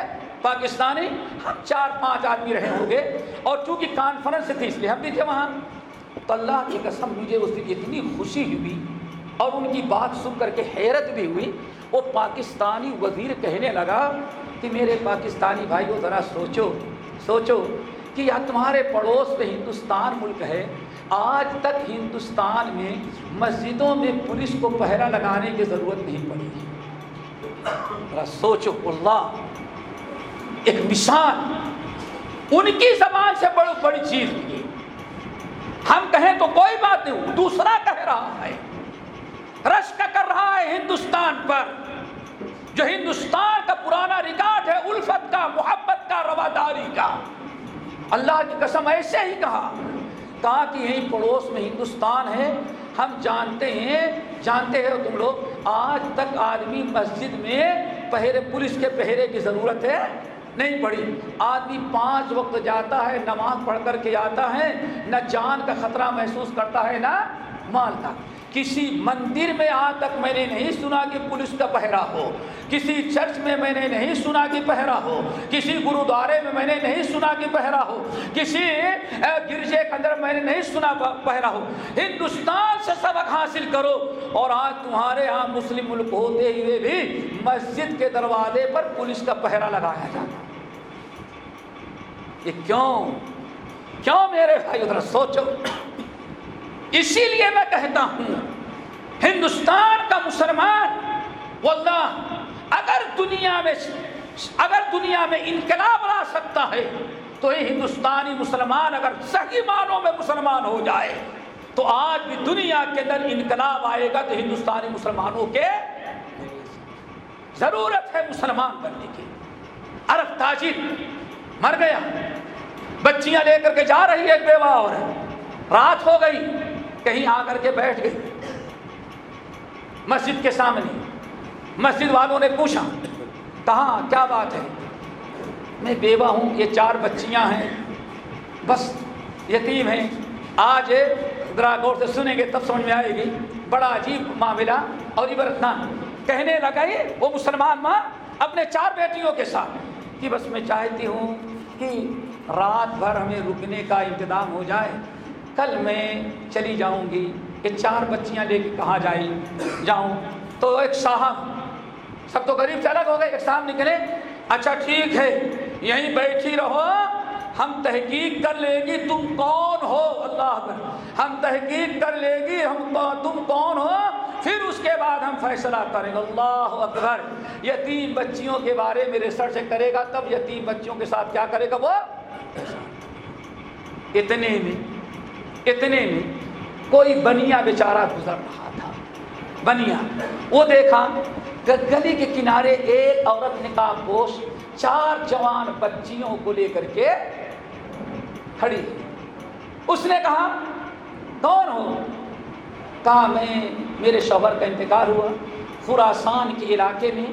پاکستانی۔ ہم چار پانچ آدمی رہے ہوں گے۔ اور چونکہ کانفرنس تھی، اس لیے ہم بھی تھے وہاں۔ تو اللہ کی قسم، مجھے اس دن اتنی خوشی ہوئی اور ان کی بات سن کر کے حیرت بھی ہوئی۔ وہ پاکستانی وزیر کہنے لگا کہ میرے پاکستانی بھائی کو ذرا سوچو سوچو کہ یا تمہارے پڑوس میں ہندوستان ملک ہے؟ آج تک ہندوستان میں مسجدوں میں پولیس کو پہرا لگانے کی ضرورت نہیں پڑی۔ سوچو، اللہ، ایک مثال، ان کی زبان سے بڑی بڑی چیز۔ ہم کہیں تو کوئی بات نہیں دوسرا کہہ رہا ہے۔ رش کا کر رہا ہے ہندوستان پر۔ جو ہندوستان کا پرانا ریکارڈ ہے، الفت کا، محبت کا، رواداری کا۔ اللہ کی قسم ایسے ہی کہا۔ تاکہ کہ یہیں پڑوس میں ہندوستان ہے۔ ہم جانتے ہیں جانتے ہیں تم لوگ آج تک آدمی مسجد میں پہرے پولیس کے پہرے کی ضرورت ہے نہیں پڑی۔ آدمی پانچ وقت جاتا ہے، نماز پڑھ کر کے آتا ہے، نہ جان کا خطرہ محسوس کرتا ہے، نہ مال کا کسی مندر میں آج تک میں نے نہیں سنا کہ پولیس کا پہرا ہو۔ کسی چرچ میں میں نے نہیں سنا کہ پہرا ہو۔ کسی گرودوارے میں میں نے نہیں سنا کہ پہرا ہو۔ کسی گرجے کے اندر میں نے نہیں سنا پہرا ہو۔ ہندوستان سے سبق حاصل کرو۔ اور آج تمہارے ہاں مسلم ملک ہوتے ہوئے بھی مسجد کے دروازے پر پولیس کا پہرا لگایا جاتا یہ کیوں؟ کیوں میرے بھائی؟ ادھر سوچو۔ اسی لیے میں کہتا ہوں، ہندوستان کا مسلمان، واللہ، اگر دنیا میں، اگر دنیا میں انقلاب لا سکتا ہے، تو یہ ہندوستانی مسلمان اگر صحیح معنوں میں مسلمان ہو جائے، تو آج بھی دنیا کے اندر انقلاب آئے گا تو ہندوستانی مسلمانوں کے ضرورت ہے مسلمان بننے کی۔ عرب تاجر مر گیا، بچیاں لے کر کے جا رہی ہے بیوہ اور رات ہو گئی کہیں آ کر کے بیٹھ گئی۔ مسجد کے سامنے مسجد والوں نے پوچھا، کہاں؟ کیا بات ہے؟ میں بیوہ ہوں، یہ چار بچیاں ہیں۔ بس، یتیم ہیں۔ آج ذرا غور سے سنیں گے تب سمجھ میں آئے گی۔ بڑا عجیب معاملہ اور عبرتنا کہنے لگا یہ، وہ مسلمان ماں اپنے چار بیٹیوں کے ساتھ کہ بس میں چاہتی ہوں کہ رات بھر ہمیں رکنے کا انتظام ہو جائے۔ کل میں چلی جاؤں گی کہ چار بچیاں لے کے کہاں جائی جاؤں۔ تو ایک صاحب سب تو غریب سے الگ ہو گئے، ایک صاحب نکلے۔ اچھا ٹھیک ہے، یہیں بیٹھی رہو۔ ہم تحقیق کر لے گی تم کون ہو؟ اللہ ہم تحقیق کر لے گی، ہم تم کون ہو؟ پھر اس کے بعد ہم فیصلہ کریں گے۔ اللہ اکبر۔ یتیم بچیوں کے بارے میں ریسرچ کرے گا تب یتیم بچیوں کے ساتھ کیا کرے گا وہ؟ اتنے میں۔ اتنے میں کوئی بنیا بیچارہ گزر رہا تھا۔ بنیا۔ وہ دیکھا گلی کے کنارے ایک عورت نے گوشت چار جوان بچیوں کو لے کر کے کھڑی اس نے کہا، کون ہو؟ کہا، میں، میرے شوہر کا انتقال ہوا۔ خوراسان کے علاقے میں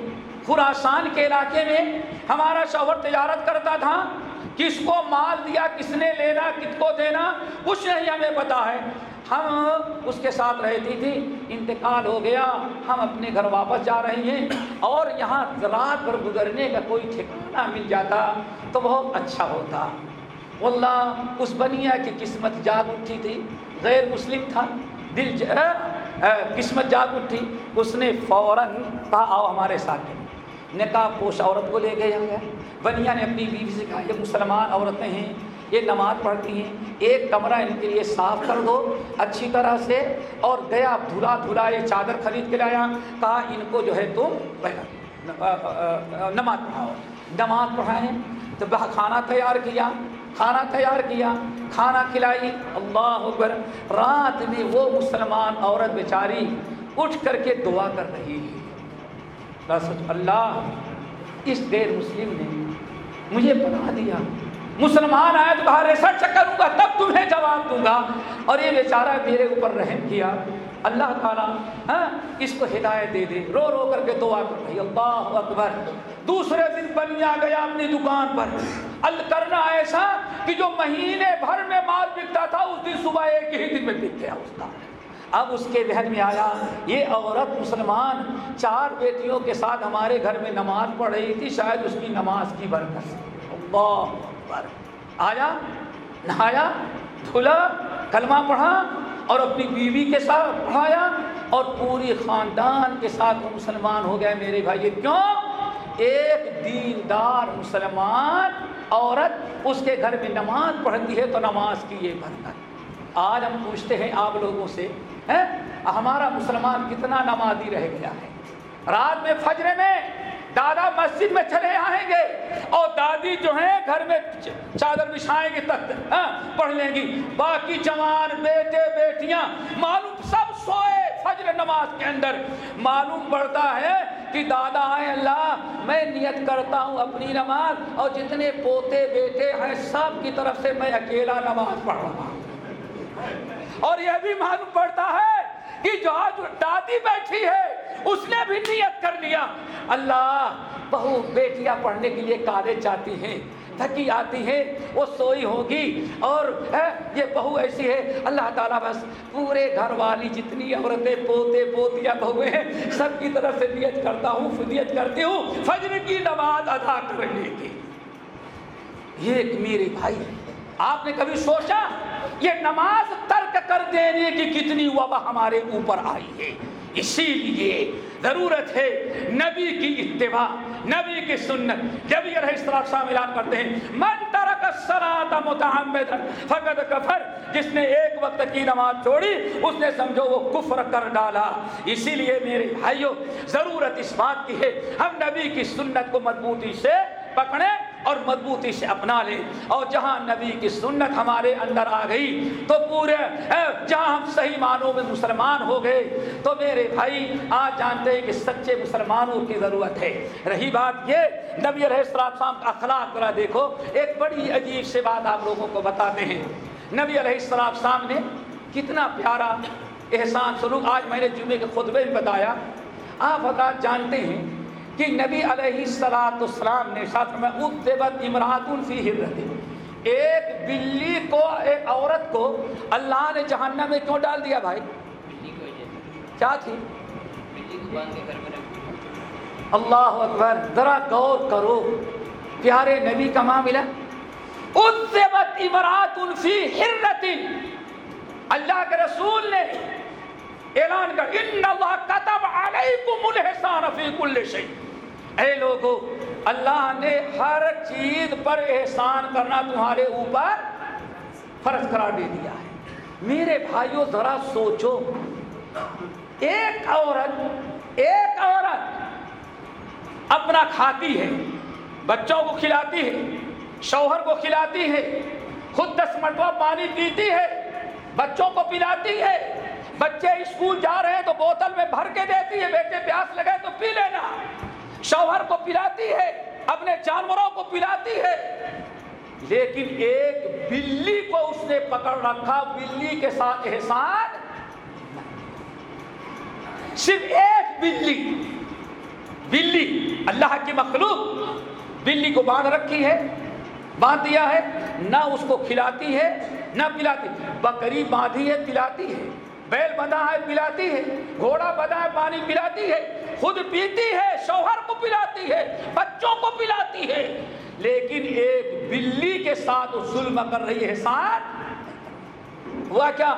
خوراسان کے علاقے میں ہمارا شوہر تجارت کرتا تھا۔ کس کو مال دیا، کس نے لینا، کس کو دینا، کچھ نہیں ہمیں پتا ہے۔ ہم اس کے ساتھ رہتی تھی، انتقال ہو گیا، ہم اپنے گھر واپس جا رہے ہیں اور یہاں رات پر گزرنے کا کوئی ٹھکانہ مل جاتا تو بہت اچھا ہوتا۔ واللہ، اس بنیا کی قسمت جاگ اٹھی تھی۔ غیر مسلم تھا۔ دل قسمت جاگ اٹھی۔ اس نے فوراً کہا، آؤ ہمارے ساتھ۔ نکاح پوش عورت کو لے گیا گیا بنیا نے اپنی بیوی سے کہا یہ مسلمان عورتیں ہیں، یہ نماز پڑھتی ہیں، ایک کمرہ ان کے لیے صاف کر دو، اچھی طرح سے۔ اور گیا دھلا دھلا یہ چادر خرید کے لایا، کہا ان کو جو ہے تم نماز پڑھاؤ۔ نماز پڑھائیں تو کھانا تیار کیا، کھانا تیار کیا، کھانا کھلائی۔ اللہ اکبر، رات میں وہ مسلمان عورت بیچاری اٹھ کر کے دعا کر رہی ہے۔ اللہ اس غیر مسلم نے مجھے بنا دیا۔ مسلمان آئے تو کہا ریسرچ کروں گا، تب تمہیں جواب دوں گا۔ اور یہ بیچارہ میرے اوپر رحم کیا۔ اللہ تعالیٰ ہاں اس کو ہدایت دے دے۔ رو رو کر کے دعا کر۔ رہی اللہ اکبر۔ دوسرے دن بنیا گیا اپنی دکان پر۔ ال کرنا ایسا کہ جو مہینے بھر میں مال بکتا تھا، اس دن صبح ایک ہی دن میں بک گیا اس کا اب اس کے ذہن میں آیا، یہ عورت مسلمان چار بیٹیوں کے ساتھ ہمارے گھر میں نماز پڑھ رہی تھی، شاید اس کی نماز کی برکت اللہ پر آیا؟ نہایا دھلا، کلمہ پڑھا اور اپنی بیوی کے ساتھ پڑھایا اور پوری خاندان کے ساتھ وہ مسلمان ہو گئے۔ میرے بھائی کیوں؟ ایک دیندار مسلمان عورت اس کے گھر میں نماز پڑھتی ہے تو نماز کی یہ برکت۔ آج ہم پوچھتے ہیں آپ لوگوں سے ہمارا مسلمان کتنا نمازی رہ گیا ہے۔ رات میں فجرے میں دادا مسجد میں چلے آئیں گے اور دادی جو ہیں گھر میں چادر بچھائیں گے تک ہاں، پڑھ لیں گی۔ باقی جوان بیٹے بیٹیاں معلوم سب سوئے فجر نماز کے اندر۔ معلوم پڑتا ہے کہ دادا ہے اللہ میں نیت کرتا ہوں اپنی نماز اور جتنے پوتے بیٹے ہیں سب کی طرف سے میں اکیلا نماز پڑھ رہا ہوں۔ اور یہ بھی معلوم پڑتا ہے کہ جو آج دادی بیٹھی ہے، اس نے بھی نیت کر لیا۔ اللہ، بہو، بیٹیاں پڑھنے کے لیے کالج جاتی ہیں، تھکی آتی ہیں، وہ سوئی ہوگی۔ اور یہ بہو ایسی ہے، اللہ تعالیٰ بس پورے گھر والی جتنی عورتیں، پوتے، پوتیاں بہویں ہیں، سب کی طرف سے نیت کرتا ہوں، فدیت کرتی ہوں، فجر کی نماز ادا کرنے کی۔ یہ میرے بھائی آپ نے کبھی سوچا یہ نماز ترک کر دینے کی کتنی وبا ہمارے اوپر آئی ہے؟ اسی لیے ضرورت ہے نبی کی اتباع، نبی کی سنت۔ جب یہ رہے صاحب اعلان کرتے ہیں، من ترک الصلاۃ متعمدا، فقد کفر جس نے ایک وقت کی نماز چھوڑی، اس نے سمجھو وہ کفر کر ڈالا۔ اسی لیے میرے بھائیوں ضرورت اس بات کی ہے، ہم نبی کی سنت کو مضبوطی سے پکڑیں۔ اور مضبوطی سے اپنا لیں اور جہاں نبی کی سنت ہمارے اندر آ گئی، تو پورے جہاں ہم صحیح معنوں میں مسلمان ہو گئے، تو میرے بھائی، آج جانتے ہیں کہ سچے مسلمانوں کی ضرورت ہے۔ رہی بات یہ، نبی علیہ السلام کا اخلاق ذرا دیکھو، ایک بڑی عجیب سے بات آپ لوگوں کو بتاتے ہیں۔ نبی علیہ السلام نے کتنا پیارا احسان سلوک آج میں نے جمعے کے خطبے میں بتایا۔ آپ حضرات جانتے ہیں کہ نبی علیہ السلاۃ السلام نے ساتھ میں ادبت امراۃ فی حرت ایک بلی کو، ایک عورت کو اللہ نے جہنم میں کیوں ڈال دیا بھائی؟ کیا تھی؟ اللہ اکبر، ذرا غور کرو، پیارے نبی کا معاملہ۔ ادبت امراۃ فی حرت اللہ کے رسول نے اعلان کر، ان اللہ کتب علیکم الحسان فی کل شیء. اے لوگو، اللہ نے ہر چیز پر احسان کرنا تمہارے اوپر فرض قرار دے دیا ہے۔ میرے بھائیوں ذرا سوچو۔ ایک عورت ایک عورت اپنا کھاتی ہے، بچوں کو کھلاتی ہے، شوہر کو کھلاتی ہے، خود دس مرتبہ پانی پیتی ہے، بچوں کو پلاتی ہے، بچے اسکول جا رہے ہیں تو بوتل میں بھر کے دیتی ہے، بیٹے پیاس لگے تو پی لینا۔ شوہر کو پلاتی ہے، اپنے جانوروں کو پلاتی ہے۔ لیکن ایک بلی کو اس نے پکڑ رکھا، بلی کے ساتھ احسان صرف ایک بلی بلی، اللہ کی مخلوق بلی کو باندھ رکھی ہے، باندھ دیا ہے، نہ اس کو کھلاتی ہے، نہ پلاتی۔ بکری باندھی ہے، پلاتی ہے۔ بیل بندھا ہے پلاتی ہے، گھوڑا بندھا ہے پانی پلاتی ہے، خود پیتی ہے، شوہر کو پلاتی ہے، بچوں کو پلاتی ہے۔ لیکن ایک بلی کے ساتھ ظلم کر رہی ہے، ساتھ۔ ہوا کیا؟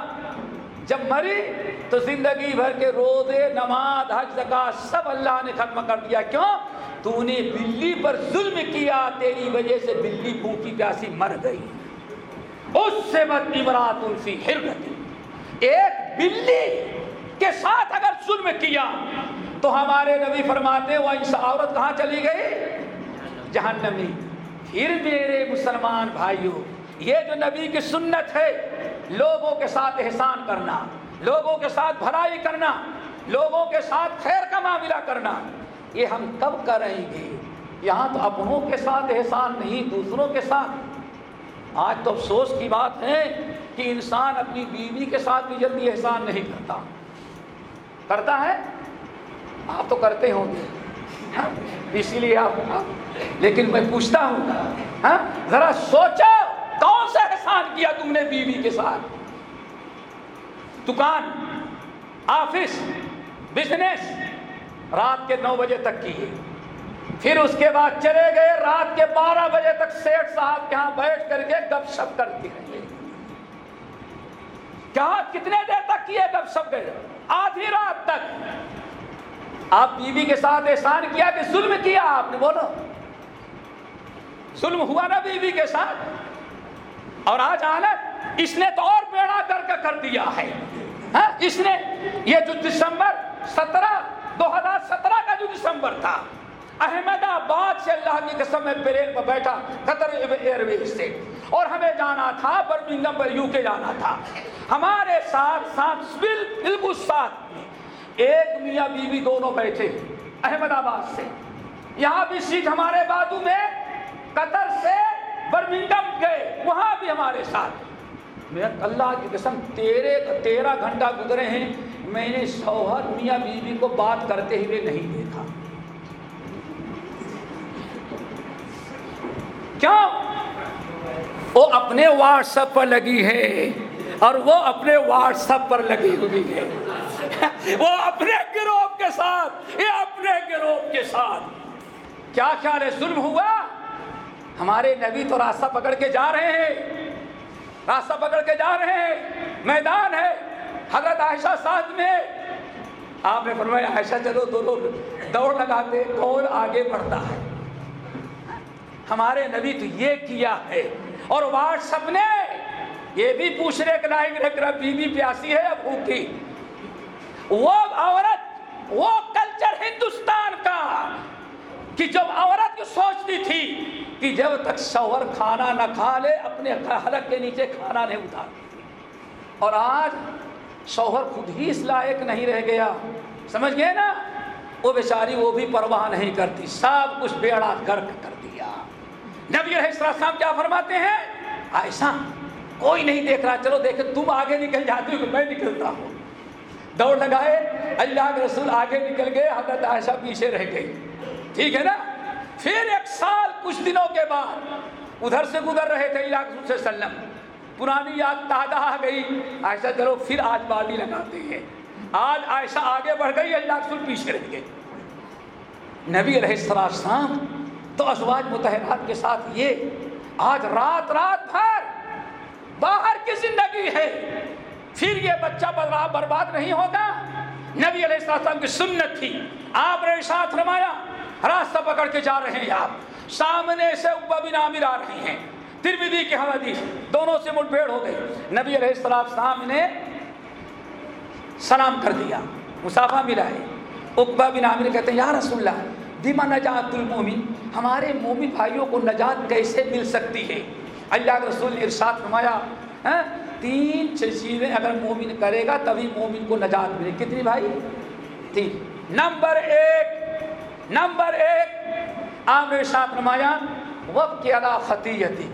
جب مری تو زندگی بھر کے روزے، نماز، حج زکات سب اللہ نے ختم کر دیا۔ کیوں؟ تو نے بلی پر ظلم کیا، تیری وجہ سے بلی بھوکی پیاسی مر گئی۔ اس سے مت عمرات ان سی ہرگتی ایک بلی کے ساتھ اگر ظلم کیا، تو ہمارے نبی فرماتے وہ عورت کہاں چلی گئی؟ جہنمی. پھر میرے مسلمان بھائیوں یہ جو نبی کی سنت ہے، لوگوں کے ساتھ احسان کرنا، لوگوں کے ساتھ بھلائی کرنا، لوگوں کے ساتھ خیر کا معاملہ کرنا، یہ ہم کب کریں گے؟ یہاں تو اپنوں کے ساتھ احسان نہیں، دوسروں کے ساتھ۔ آج تو افسوس کی بات ہے کہ انسان اپنی بیوی کے ساتھ بھی جلدی احسان نہیں کرتا۔ کرتا ہے؟ آپ تو کرتے ہوں گے۔ ہاں؟ اسی لیے آپ لیکن میں پوچھتا ہوں ہاں؟ ذرا سوچو کون سا احسان کیا تم نے بیوی کے ساتھ؟ دکان، آفس، بزنس، رات کے نو بجے تک کیے پھر اس کے بعد چلے گئے، رات کے بارہ بجے تک سیٹ صاحب کے ہاں بیٹھ کر کے گپ شپ کرتی رہے۔ کیا کتنے دیر تک کیے گپ شپ گئے۔ آدھی رات تک۔ آپ بیوی کے ساتھ احسان کیا کہ ظلم کیا آپ نے؟ بولو۔ ظلم ہوا نا بیوی کے ساتھ؟ اور آج حالت، اس نے تو اور بیڑا کر کر دیا ہے۔ ہاں؟ اس نے، یہ جو دسمبر سترہ، دو ہزار سترہ کا جو دسمبر تھا احمد آباد سے اللہ کی قسم میں پلین پر بیٹھا، قطر ایئر ویز سے اور ہمیں جانا تھا برمنگم پر یو کے جانا تھا۔ ہمارے ساتھ ساتھ بالکل ساتھ۔ ایک میاں بیوی دونوں بیٹھے احمد آباد سے۔ یہاں بھی سیٹ ہمارے بازو میں، قطر سے برمنگم گئے، وہاں بھی ہمارے ساتھ۔ میں اللہ کی قسم، تیرے، تیرہ گھنٹہ گزرے ہیں، میں نے شوہر میاں بیوی کو بات کرتے ہوئے نہیں دیکھا۔ کیوں؟ وہ اپنے واٹس ایپ پر لگی ہے اور وہ اپنے واٹس ایپ پر لگی ہوئی ہے۔ وہ اپنے گروہ کے ساتھ، یہ اپنے گروہ کے ساتھ۔ کیا خیال ہے؟ ظلم ہوا؟ ہمارے نبی تو راستہ پکڑ کے جا رہے ہیں۔ راستہ پکڑ کے جا رہے ہیں۔ میدان ہے۔ حضرت عائشہ ساتھ میں۔ آپ نے فرمایا، عائشہ چلو دونوں دوڑ لگاتے، کون آگے بڑھتا ہے؟ ہمارے نبی تو یہ کیا ہے؟ اور واٹس اپ نے یہ بھی پوچھنے کے لائق رکھ رہا بی بی پیاسی ہے بھوکی وہ عورت، وہ کلچر ہندوستان کا کہ جب عورت سوچتی تھی کہ جب تک شوہر کھانا نہ کھا لے، اپنے حلق کے نیچے کھانا نہیں اتار اور آج شوہر خود ہی اس لائق نہیں رہ گیا۔ سمجھ گئے نا؟ وہ بیچاری وہ بھی پرواہ نہیں کرتی، سب کچھ بیڑا گرک کر دیا۔ نبی علیہ السلام کیا فرماتے ہیں؟ ایسا کوئی نہیں دیکھ رہا، چلو دیکھ تم آگے نکل جاتی ہو میں نکلتا ہوں۔ دوڑ لگائے، اللہ کے رسول آگے نکل گئے، حضرت عائشہ پیچھے رہ گئی ٹھیک ہے نا؟ پھر ایک سال، کچھ دنوں کے بعد، ادھر سے گزر رہے تھے اللہ کے رسول وسلم۔ پرانی یاد تازہ آ گئی۔ عائشہ، چلو پھر آج بالی لگاتے ہیں۔ آج عائشہ آگے بڑھ گئی، اللہ کے رسول پیچھے رہ گئے۔ نبی علیہ السلام تو ازواج متحرات کے ساتھ یہ آج رات رات بھر باہر کی زندگی ہے۔ پھر یہ بچہ برباد نہیں ہوگا۔ نبی علیہ السلام کی سنت تھی۔ آپ نے ساتھ رمایا راستہ پکڑ کے جا رہے ہیں آپ۔ سامنے سے ابا بن عامر آ رہے ہیں۔ ترمیدی کی حدیث، دونوں سے مٹ بھیڑ ہو گئی نبی علیہ السلام نے سلام کر دیا۔ مسافہ ملائے اقبا بن عامر کہتے ہیں، یا رسول اللہ بیما نجات المومن ہمارے مومن بھائیوں کو نجات کیسے مل سکتی ہے؟ اللہ کے رسول نے ارشاد فرمایا ہاں، تین چیزیں اگر مومن کرے گا تبھی مومن کو نجات ملے کتنی بھائی؟ تین۔ نمبر ایک نمبر ایک عامر صاحب فرمایا وقت کی ادا خطیتی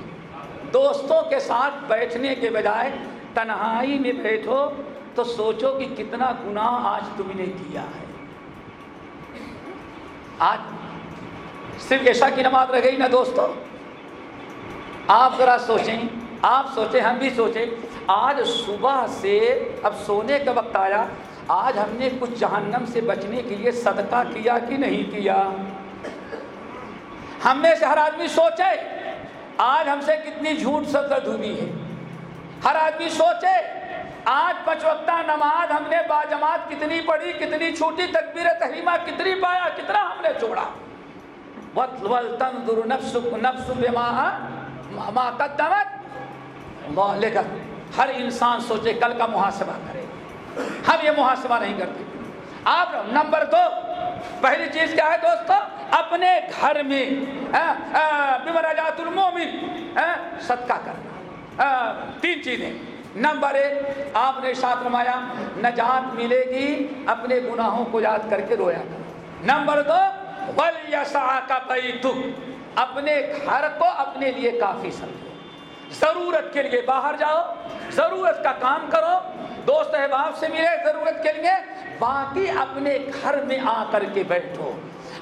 دوستوں کے ساتھ بیٹھنے کے بجائے تنہائی میں بیٹھو تو سوچو کہ کتنا گناہ آج تم نے کیا ہے۔ آج صرف عشاء کی نماز رہ گئی نا دوستو؟ آپ ذرا سوچیں، آپ سوچیں، ہم بھی سوچیں، آج صبح سے اب سونے کا وقت آیا، آج ہم نے کچھ جہنم سے بچنے کے لیے صدقہ کیا کہ نہیں کیا؟ ہم میں سے ہر آدمی سوچے، آج ہم سے کتنی جھوٹ سزد ہوئی ہے؟ ہر آدمی سوچے آج پچ وقتہ نماز ہم نے باجماعت کتنی پڑھی، کتنی چھوٹی تکبیر تحریمہ کتنی پایا، کتنا ہم نے چھوڑا۔ تنظر نفس نفس بما ما قدمت۔ لیکن ہر انسان سوچے کل کا محاسبہ کرے۔ ہم یہ محاسبہ نہیں کرتے۔ آپ نمبر دو، پہلی چیز کیا ہے دوستو؟ اپنے گھر میں بمراجات المومن صدقہ کرنا۔ تین چیزیں۔ نمبر ایک، آپ نے ساتھ رمایا نجات ملے گی اپنے گناہوں کو یاد کر کے رویا۔ کر نمبر دو، بل یسا کا اپنے گھر کو اپنے لیے کافی سمجھو۔ ضرورت کے لیے باہر جاؤ، ضرورت کا کام کرو، دوست احباب سے ملے ضرورت کے لیے، باقی اپنے گھر میں آ کر کے بیٹھو۔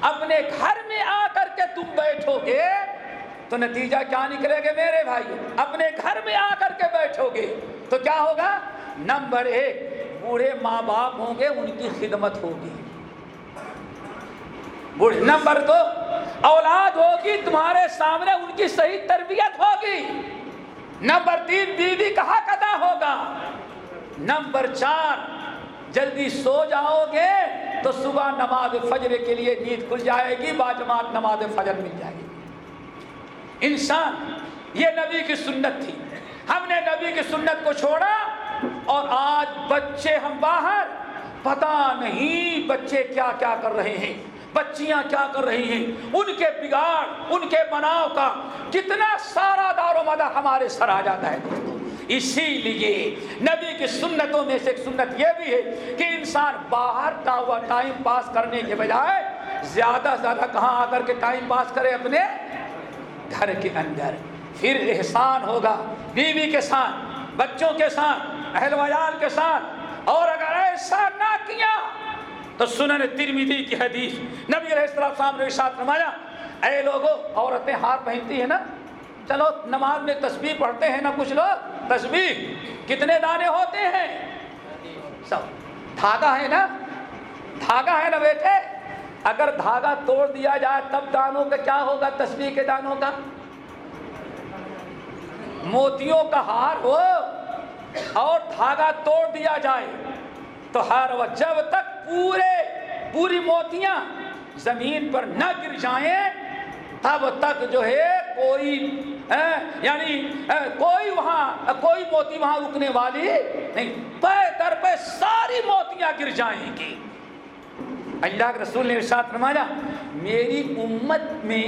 اپنے گھر میں آ کر کے تم بیٹھو گے تو نتیجہ کیا نکلے گے میرے بھائی؟ اپنے گھر میں آ کر کے بیٹھو گے۔ تو کیا ہوگا؟ نمبر ایک، بوڑھے ماں باپ ہوں گے، ان کی خدمت ہوگی۔ بوڑھے نمبر دو، اولاد ہوگی، تمہارے سامنے ان کی صحیح تربیت ہوگی۔ نمبر تین، بیوی کا حق ادا ہوگا۔ نمبر چار، جلدی سو جاؤ گے تو صبح نماز فجر کے لیے نیند کھل جائے گی، باجماعت نماز فجر مل جائے گی۔ انسان، یہ نبی کی سنت تھی۔ ہم نے نبی کی سنت کو چھوڑا اور آج بچے ہم باہر پتا نہیں بچے کیا کیا کر رہے ہیں، بچیاں کیا کر رہی ہیں۔ ان کے بگاڑ، ان کے بناؤ کا کتنا سارا دار و مدہ ہمارے سر آ جاتا ہے۔ اسی لیے نبی کی سنتوں میں سے ایک سنت یہ بھی ہے کہ انسان باہر کا ہوا ٹائم پاس کرنے کے بجائے زیادہ سے زیادہ کہاں آ کر کے ٹائم پاس کرے اپنے گھر کے اندر۔ پھر احسان ہوگا بیوی کے ساتھ، بچوں کے ساتھ اہل ویال کے ساتھ۔ اور اگر ایسا نہ کیا تو سنن ترمیدی کی حدیث نبی علیہ السلام صاحب نے ساتھ نمایا اے لوگو، عورتیں ہار پہنتی ہیں نا۔ چلو، نماز میں تسبیح پڑھتے ہیں نا کچھ لوگ؟ تسبیح۔ کتنے دانے ہوتے ہیں؟ سب۔ دھاگا ہے نا؟ دھاگا ہے نا بیٹے؟ اگر دھاگا توڑ دیا جائے تب دانوں کا کیا ہوگا؟ تسبیح کے دانوں کا؟ موتیوں کا ہار ہو اور دھاگا توڑ دیا جائے تو ہر وہ جب تک پورے پوری موتیاں زمین پر نہ گر جائیں، تب تک جو ہے کوئی یعنی کوئی وہاں، کوئی موتی وہاں رکنے والی نہیں، پے در پہ ساری موتیاں گر جائیں گی۔ اللہ کے رسول نے ارشاد فرمایا، میری امت میں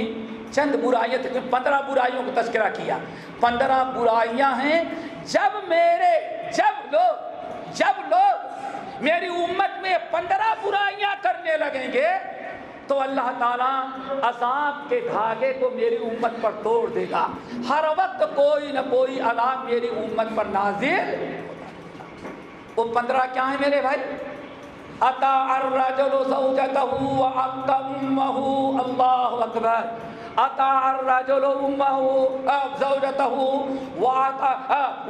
چند برائیاں پندرہ برائیوں کا تذکرہ کیا۔ پندرہ برائیاں ہیں، جب میرے، جب لوگ جب لوگ میری امت میں پندرہ برائیاں کرنے لگیں گے، تو اللہ تعالیٰ عذاب کے دھاگے کو میری امت پر توڑ دے گا۔ ہر وقت کوئی نہ کوئی عذاب میری امت پر نازل وہ پندرہ کیا ہیں میرے بھائی؟ عطا الرجل زوجته وأمه اللہ اکبر اطاع الرجل امه زوجته واقع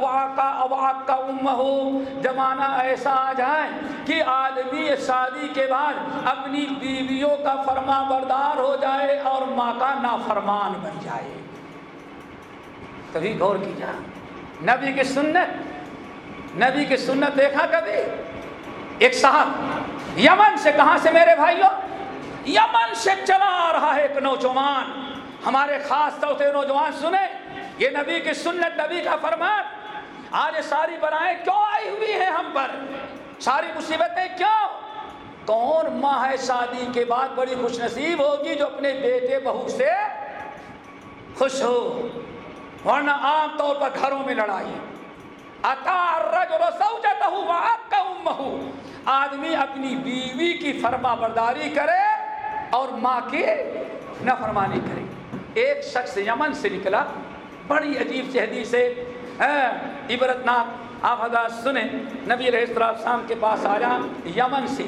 واقع امه زمانہ ایسا آ جائے کہ آدمی شادی کے بعد اپنی بیویوں کا فرما بردار ہو جائے اور ماں کا نافرمان بن جائے۔ کبھی غور کیا نبی کی سنت، نبی کی سنت دیکھا کبھی؟ ایک صاحب، یمن سے کہاں سے میرے بھائیوں یمن سے چلا آ رہا ہے ایک نوجوان۔ ہمارے خاص طور سے نوجوان، سنیں، یہ نبی کی سنت، نبی کا فرمان۔ آج ساری برائیں کیوں آئی ہوئی ہیں ہم پر؟ ساری مصیبتیں کیوں؟ کون ماں ہے شادی کے بعد بڑی خوش نصیب ہوگی جو اپنے بیٹے بہو سے خوش ہو؟ ورنہ عام طور پر گھروں میں لڑائی۔ آدمی اپنی بیوی کی فرما برداری کرے اور ماں کی نفرمانی کرے۔ ایک شخص یمن سے نکلا۔ بڑی عجیب سے حدیث ہے۔ ہاں، عبرت ناک۔ آپ حضرات سنیں۔ نبی علیہ السلام کے پاس آیا یمن سے۔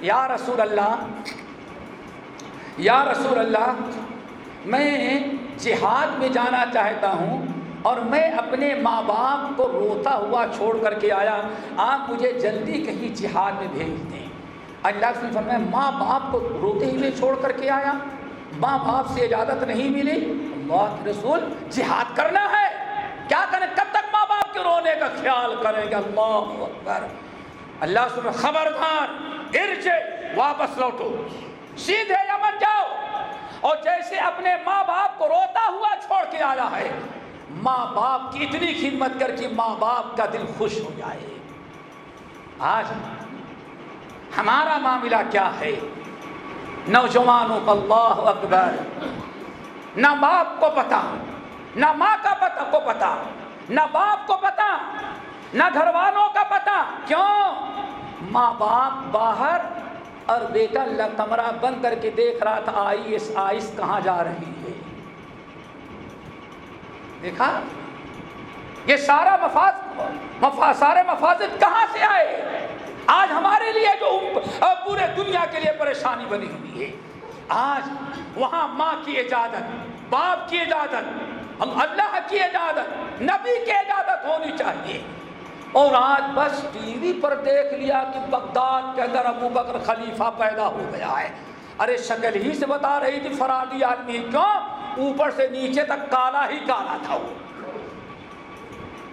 یا رسول اللہ، یا رسول اللہ، میں جہاد میں جانا چاہتا ہوں۔ اور میں اپنے ماں باپ کو روتا ہوا چھوڑ کر کے آیا، آپ مجھے جلدی کہیں جہاد میں بھیج دیں۔ اللہ سے فرمایا ماں باپ کو روتے ہوئے چھوڑ کر کے آیا۔ ماں باپ سے اجازت نہیں ملی۔ اللہ کے رسول، جہاد کرنا ہے۔ کیا کریں؟ کب تک ماں باپ کے رونے کا خیال کریں گے؟ اللہ اکبر۔ اللہ سے خبردار۔ ارجے، واپس لوٹو۔ سیدھے یمن جاؤ۔ اور جیسے اپنے ماں باپ کو روتا ہوا چھوڑ کے آیا ہے ماں باپ کی اتنی خدمت کر کے ماں باپ کا دل خوش ہو جائے۔ آج ہمارا معاملہ کیا ہے؟ نوجوانوں کو اللہ اکبر، نہ باپ کو پتا، نہ ماں کا پتا کو پتا، نہ باپ کو پتا، نہ گھر والوں کا پتا۔ کیوں؟ ماں باپ باہر اور بیٹا کمرہ بند کر کے دیکھ رہا تھا آئیس آئس کہاں جا رہی ہے؟ دیکھا؟ یہ سارا مفاد مفاد سارے مفاظت کہاں سے آئے آج ہمارے لیے جو پورے دنیا کے لیے پریشانی بنی ہوئی ہے۔ آج وہاں ماں کی اجازت، باپ کی اجازت اللہ کی اجازت، نبی کی اجازت ہونی چاہیے۔ اور آج بس ٹی وی پر دیکھ لیا کہ بغداد کے اندر ابو بکر خلیفہ پیدا ہو گیا ہے۔ ارے شکل ہی سے بتا رہی تھی، فرادی آدمی، کیوں؟ اوپر سے نیچے تک کالا ہی کالا تھا وہ۔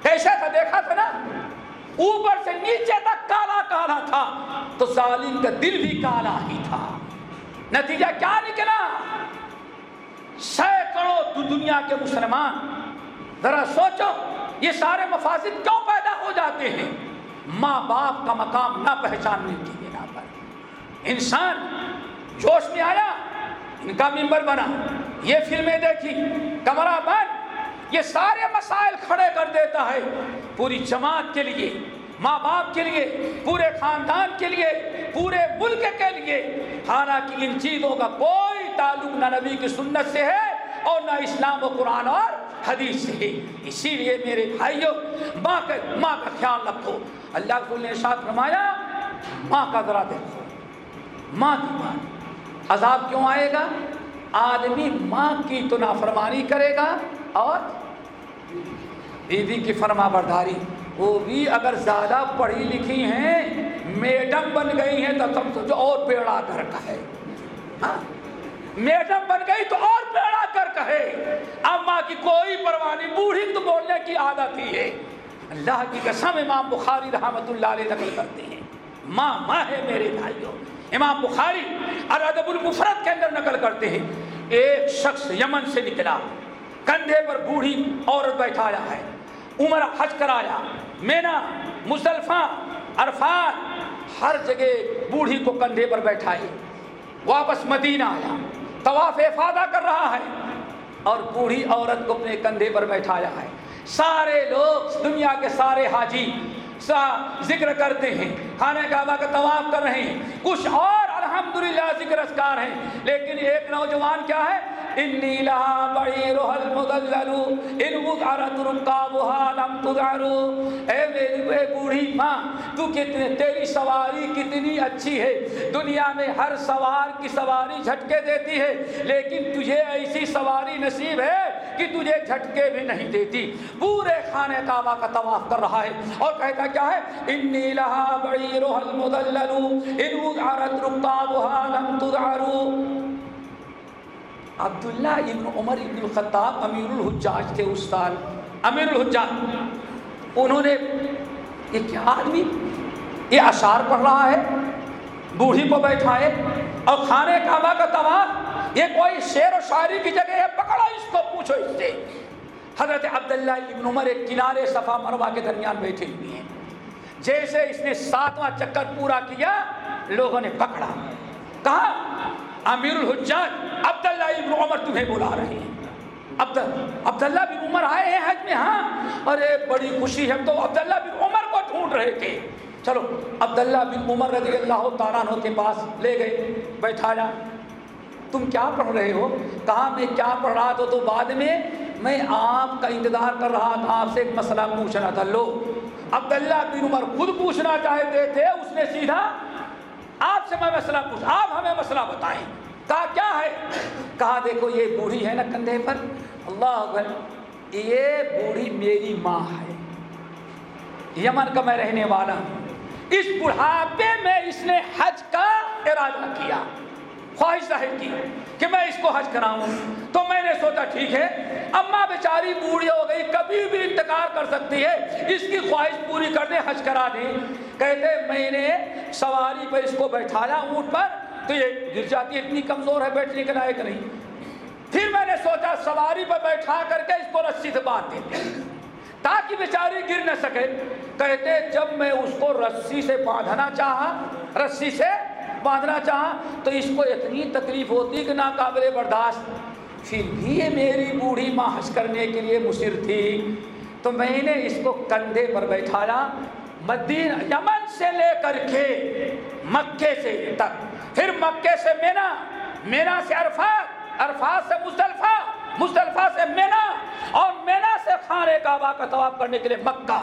کیسے تھا، دیکھا تھا نا؟ اوپر سے نیچے تک کالا کالا تھا۔ تو ظالم کا دل بھی کالا ہی تھا۔ نتیجہ کیا نکلا؟ سینکڑوں دنیا کے مسلمان، ذرا سوچو، یہ سارے مفاصد کیوں پیدا ہو جاتے ہیں؟ ماں باپ کا مقام نہ پہچاننے کی بنا پر۔ انسان جوش میں آیا، ان کا ممبر بنا۔ یہ فلمیں دیکھی، کمرہ بند، یہ سارے مسائل کھڑے کر دیتا ہے۔ پوری جماعت کے لیے، ماں باپ کے لیے، پورے خاندان کے لیے، پورے ملک کے لیے۔ حالانکہ ان چیزوں کا کوئی تعلق نہ نبی کی سنت سے ہے اور نہ اسلام و قرآن اور حدیث سے ہے۔ اسی لیے میرے بھائیوں ماں کا ماں کا خیال رکھو۔ اللہ کو نے ساتھ فرمایا، ماں کا ذرا دیکھو۔ ماں کی بات، عذاب کیوں آئے گا؟ آدمی ماں کی تو نافرمانی کرے گا اور بیوی کی فرما برداری۔ وہ بھی اگر زیادہ پڑھی لکھی ہیں، میڈم بن گئی ہیں تو تم سوچو اور پیڑا کر کہے۔ ہاں؟ میڈم بن گئی تو اور پیڑا کر کہے۔ اما کی کوئی پرواہ نہیں، بوڑھی تو بولنے کی عادت ہی ہے۔ اللہ کی قسم امام بخاری رحمت اللہ علیہ نقل کرتے ہیں۔ ماں ماں ہے میرے بھائیوں۔ امام بخاری اور ادب المفرت کے اندر نقل کرتے ہیں۔ ایک شخص یمن سے نکلا، کندھے پر بوڑھی عورت بیٹھایا ہے۔ عمر حج کرایا۔ مینا، مصطلفہ عرفات ہر جگہ بوڑھی کو کندھے پر بیٹھائے واپس مدینہ آیا۔ طواف افادہ کر رہا ہے۔ اور بوڑھی عورت کو اپنے کندھے پر بیٹھایا ہے۔ سارے لوگ، دنیا کے سارے حاجی ذکر کرتے ہیں خانہ کعبہ کا طواف کر رہے ہیں۔ کچھ اور الحمدللہ ذکر اسکار ہیں۔ لیکن ایک نوجوان کیا ہے؟ انی لہا بعیر المدلل، ان وقعرت رکابها لم تدعرو اے میری اے بوڑھی ماں، تو کتنے، تیری سواری کتنی اچھی ہے۔ دنیا میں ہر سوار کی سواری جھٹکے دیتی ہے، لیکن تجھے ایسی سواری نصیب ہے کہ تجھے جھٹکے بھی نہیں دیتی۔ پورے خانہ کعبہ کا طواف کر رہا ہے اور کہتا کیا ہے؟ انی لہا بعیر المدلل، ان وقعرت رکابها لم تدعرو عبداللہ ابن عمر ابن الخطاب امیر الحجاج تھے اس سال امیر الحجاج. انہوں نے یہ کیا آدمی، یہ اشعار پڑھ رہا ہے، بوڑھی کو بیٹھائے، اور کھانے کعبہ کا طواف یہ کوئی شعر و شاعری کی جگہ ہے پکڑو اس کو، پوچھو اس سے۔ حضرت عبداللہ ابن عمر ایک کنارے صفا مروا کے درمیان بیٹھے ہوئے ہیں۔ جیسے اس نے ساتواں چکر پورا کیا، لوگوں نے پکڑا۔ کہا، امیر الحجاج، عبداللہ ابن عمر تمہیں بلا رہے ہیں۔ عبداللہ بن عمر آئے ہیں حج میں ہاں؟ ارے، بڑی خوشی ہے تو عبداللہ بن عمر کو ڈھونڈ رہے تھے۔ چلو، عبداللہ بن عمر رضی اللہ تعالیٰ کے پاس لے گئے۔ بیٹھایا تم کیا پڑھ رہے ہو؟ کہا، میں کیا پڑھ رہا تھا تو بعد میں میں آپ کا انتظار کر رہا تھا، آپ سے ایک مسئلہ پوچھنا تھا۔ لو عبداللہ بن عمر خود پوچھنا چاہتے تھے، اس نے سیدھا، آپ سے میں مسئلہ پوچھ آپ ہمیں مسئلہ بتائیں۔ کہا، کیا ہے؟ کہا، دیکھو، یہ بوڑھی ہے نا کندھے پر۔ اللہ اکبر، یہ بوڑھی میری ماں ہے۔ یمن کا میں رہنے والا ہوں۔ اس بڑھاپے میں اس نے حج کا ارادہ کیا۔ خواہش ظاہر کی کہ میں اس کو حج کراؤں۔ تو میں نے سوچا ٹھیک ہے، اما بیچاری بوڑھی ہو گئی، کبھی بھی انتقال کر سکتی ہے، اس کی خواہش پوری کر دیں، حج کرا دیں۔ کہتے میں نے سواری پہ اس کو بیٹھایا، اونٹ پر، تو یہ گر جاتی ہے، اتنی کمزور ہے، بیٹھنے کے لائق نہیں۔ پھر میں نے سوچا، سواری پہ بیٹھا کر کے اس کو رسی سے باندھ دیتے تاکہ بیچاری گر نہ سکے۔ کہتے جب میں اس کو رسی سے باندھنا چاہا، رسی سے باندھنا چاہا تو اس کو اتنی تکلیف ہوتی کہ ناقابل برداشت۔ پھر بھی یہ میری بوڑھی ماں حج کرنے کے لیے مصر تھی۔ تو میں نے اس کو کندھے پر بیٹھایا، مدین یمن سے لے کر کے مکے سے تک۔ پھر مکے سے مینا مینا سے عرفات عرفات سے مصطلفہ۔ مصطلفہ سے مینا اور مینا سے خانے کعبہ کا طواف کرنے کے لیے مکہ۔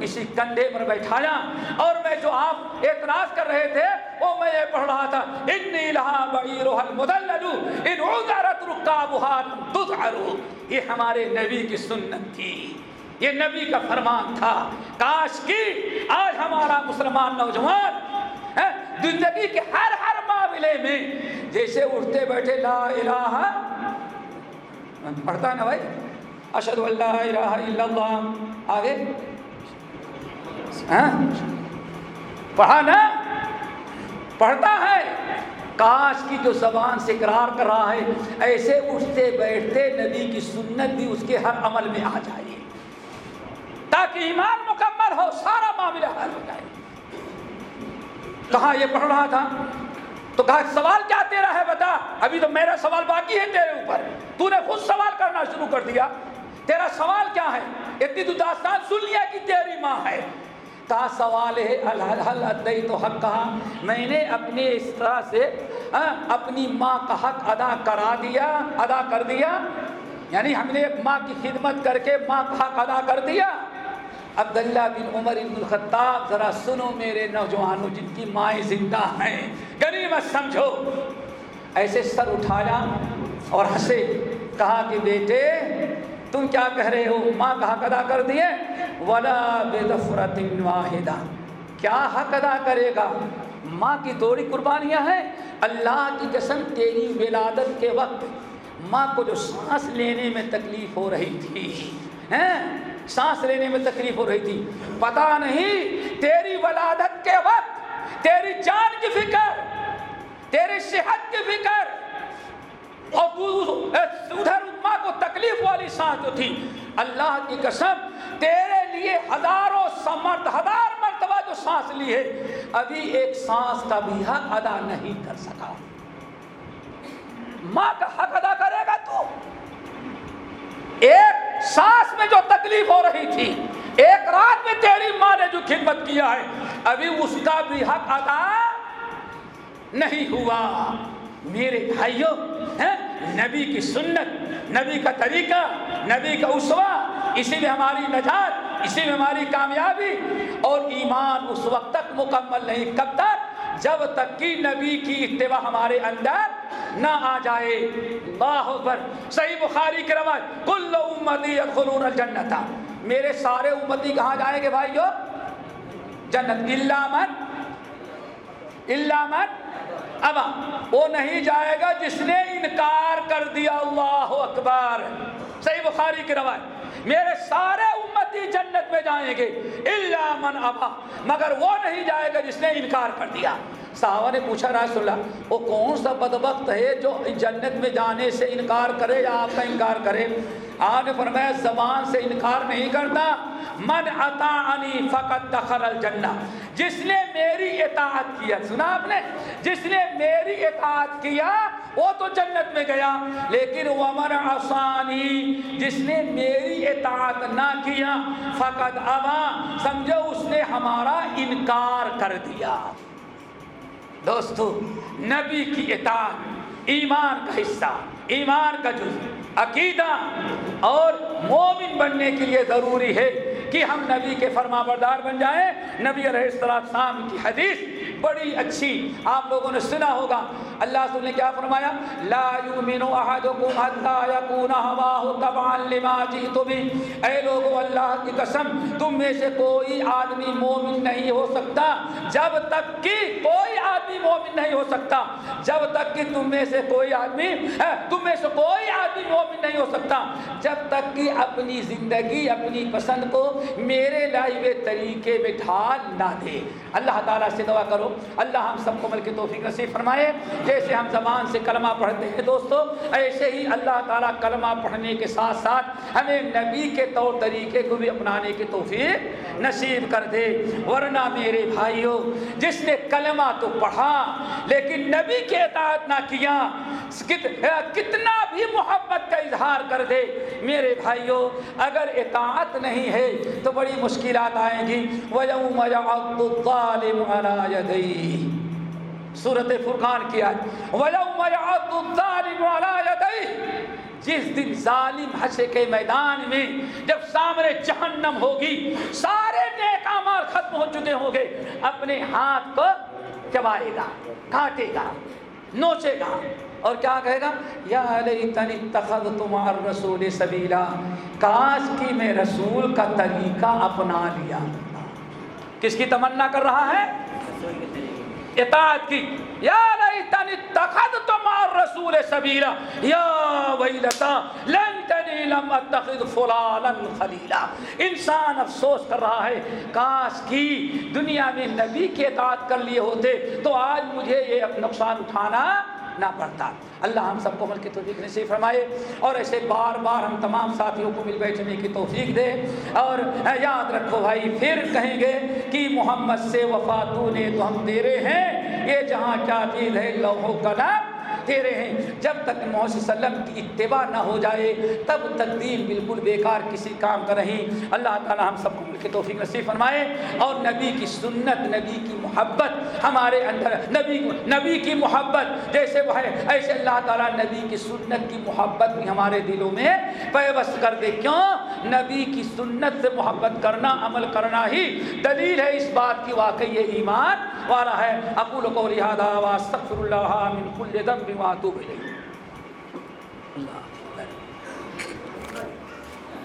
اسی کندھے پر بیٹھایا اور میں جو آپ اعتراض کر رہے تھے، وہ میں یہ پڑھ رہا تھا، انی لہا بعیرہ المدلل ان عذرت رکابها تذعرو یہ ہمارے نبی کی سنت تھی۔ یہ نبی کا فرمان تھا۔ کاش کی آج ہمارا مسلمان نوجوان ہاں، زندگی کے ہر ہر معاملے میں جیسے اٹھتے بیٹھے لا الہ پڑھتا نا بھائی اشد اللہ الہ الا اللہ آگے ہاں؟ پڑھا نا پڑھتا ہے کاش کی جو زبان سے اقرار کر رہا ہے ایسے اٹھتے بیٹھتے نبی کی سنت بھی اس کے ہر عمل میں آ جائے تاکہ ایمان مکمل ہو سارا معاملہ حل ہو جائے کہاں یہ پڑھ رہا تھا تو کہا سوال کیا تیرا ہے بتا؟ ابھی تو میرا سوال باقی ہے تیرے اوپر۔ تو نے خود سوال کرنا شروع کر دیا۔ تیرا سوال کیا ہے؟ اتنی تو داستان سن لیا کہ تیری ماں ہے۔ تا سوال ہے الحل ادئی تو حق کہا۔ میں نے اپنے اس طرح سے ہاں، اپنی ماں کا حق ادا کرا دیا، ادا کر دیا۔ یعنی ہم نے ماں کی خدمت کر کے ماں کا حق ادا کر دیا۔ عبداللہ بن عمر بن الخطاب، ذرا سنو میرے نوجوانوں، جن کی مائیں زندہ ہیں غنیمت سمجھو۔ ایسے سر اٹھایا اور ہنسے، کہا کہ بیٹے، تم کیا کہہ رہے ہو؟ ماں کا حق ادا کر دیے؟ ولا بدفرت واحدہ کیا حق ادا کرے گا؟ ماں کی تھوڑی قربانیاں ہیں؟ اللہ کی قسم، تیری ولادت کے وقت ماں کو جو سانس لینے میں تکلیف ہو رہی تھی سانس لینے میں تکلیف ہو رہی تھی۔ پتا نہیں تیری ولادت کے وقت تیری جان کی فکر، تیری صحت کی فکر اور ادھر اماں کو تکلیف والی سانس جو تھی۔ اللہ کی قسم، تیرے لیے ہزاروں سمرت ہزار مرتبہ جو سانس لی ہے، ابھی ایک سانس کا بھی حق ادا نہیں کر سکا۔ ماں کا حق ادا کرے گا تو؟ ایک سانس میں جو تکلیف ہو رہی تھی، ایک رات میں تیری ماں نے جو خدمت کیا ہے، ابھی اس کا بھی حق ادا نہیں ہوا۔ میرے بھائیوں نبی کی سنت، نبی کا طریقہ، نبی کا اسوا، اسی میں ہماری نجات، اسی میں ہماری کامیابی اور ایمان اس وقت تک مکمل نہیں، کب تک؟ جب تک کہ نبی کی اتباع ہمارے اندر نہ آ جائے۔ اللہ اکبر۔ صحیح بخاری کے روایت، کل امتی یدخلون الجنت میرے سارے امتی کہاں جائیں گے بھائیو؟ جنت۔ الا من؟ الا من؟ ابا، وہ نہیں جائے گا جس نے انکار کر دیا۔ اللہ اکبر۔ صحیح بخاری کی روایت۔ میرے سارے امتی جنت میں جائیں گے اللہ من ابا، مگر وہ نہیں جائے گا جس نے انکار کر دیا۔ صحابہ نے پوچھا رسول اللہ وہ کون سا بدبخت ہے جو جنت میں جانے سے انکار کرے یا آپ کا انکار کرے؟ آپ نے فرمایا، زبان سے انکار نہیں کرتا۔ من اطاعنی فقط دخل الجنہ جس نے میری اطاعت کیا، سنا آپ نے؟ جس نے میری اطاعت کیا، وہ تو جنت میں گیا۔ لیکن ومن عصانی جس نے میری اطاعت نہ کیا فقط ابا۔ سمجھو، اس نے ہمارا انکار کر دیا۔ دوستو، نبی کی اطاعت ایمان کا حصہ، ایمان کا جز، عقیدہ اور مومن بننے کے لیے ضروری ہے کہ ہم نبی کے فرما بردار بن جائیں۔ نبی علیہ السلام کی حدیث بڑی اچھی آپ لوگوں نے سنا ہوگا۔ اللہ تعالی نے کیا فرمایا؟ لا یؤمن احدکم حتى يكون هواه تبعا لما جئت به اے لوگو، اللہ کی قسم، تم میں سے کوئی آدمی مومن نہیں ہو سکتا۔ جب تک کہ کوئی آدمی مومن نہیں ہو سکتا۔ جب تک کہ تم میں سے کوئی آدمی تم میں سے کوئی آدمی مومن نہیں ہو سکتا۔ جب تک کہ اپنی زندگی، اپنی پسند کو میرے لائے ہوئے طریقے میں ڈھال نہ دے۔ اللہ تعالیٰ سے دعا کرو۔ اللہ ہم سب کو مل کے توفیق نصیب فرمائے۔ جیسے ہم زبان سے کلمہ پڑھتے ہیں دوستو، ایسے ہی اللہ تعالیٰ کلمہ پڑھنے کے ساتھ ساتھ ہمیں نبی کے طور طریقے کو بھی اپنانے کی توفیق نصیب کر دے۔ ورنہ میرے بھائیوں جس نے کلمہ تو پڑھا لیکن نبی کے اطاعت نہ کیا کتنا بھی محبت کا اظہار کر دے۔ میرے بھائیوں اگر اطاعت نہیں ہے تو بڑی مشکلات آئیں گی۔ وَيَوْمَ يَعَضُّ الظَّالِمُ عَلَى يَدَيْهِ سورت فرقان کیا وَيَوْمَ جس دن ظالم حشر کے میدان میں جب سامنے جہنم ہوگی، سارے نیک اعمال ختم ہو چکے ہوں گے، اپنے ہاتھ کو چبائے گا، کاٹے گا، نوچے گا۔ اور کیا کہے گا؟ یا لیتنی اتخذت مع الرسول سبیلا۔ کاش کی میں رسول کا طریقہ اپنا لیا۔ کس کی تمنا کر رہا ہے؟ اطاعت کی۔ یا لیتنی اتخذت مع الرسول سبیلا۔ یا ویلتا، لنتنی لم اتخذ فلانا خلیلا۔ انسان افسوس کر رہا ہے۔ کاش کی دنیا میں نبی کے اطاعت کر لیے ہوتے تو آج مجھے یہ نقصان اٹھانا نہ پڑتا اللہ ہم سب کو مل کی توفیق نصیب فرمائے اور ایسے بار بار ہم تمام ساتھیوں کو مل بیٹھنے کی توفیق دے۔ اور یاد رکھو بھائی، پھر کہیں گے کہ محمد سے وفاتو نے تو ہم تیرے ہیں، یہ جہاں کیا چیز ہے کا تیرے ہیں۔ جب تک محمد وسلم کی اتباع نہ ہو جائے، تب تک دین بالکل بیکار کسی کام کا نہیں۔ اللہ تعالی ہم سب کو مل توفیق نصیب فرمائے۔ اور نبی کی سنت، نبی کی محبت ہمارے اندر، نبی نبی کی محبت جیسے وہ ہے، ایسے اللہ تعالیٰ نبی کی سنت کی محبت بھی ہمارے دلوں میں پیوست کر دے۔ کیوں؟ نبی کی سنت سے محبت کرنا، عمل کرنا ہی دلیل ہے اس بات کی۔ واقعی یہ ایمان والا ہے۔ اقول کو لہٰذا واستغفر اللہ من کل ذنب۔ تو الیہ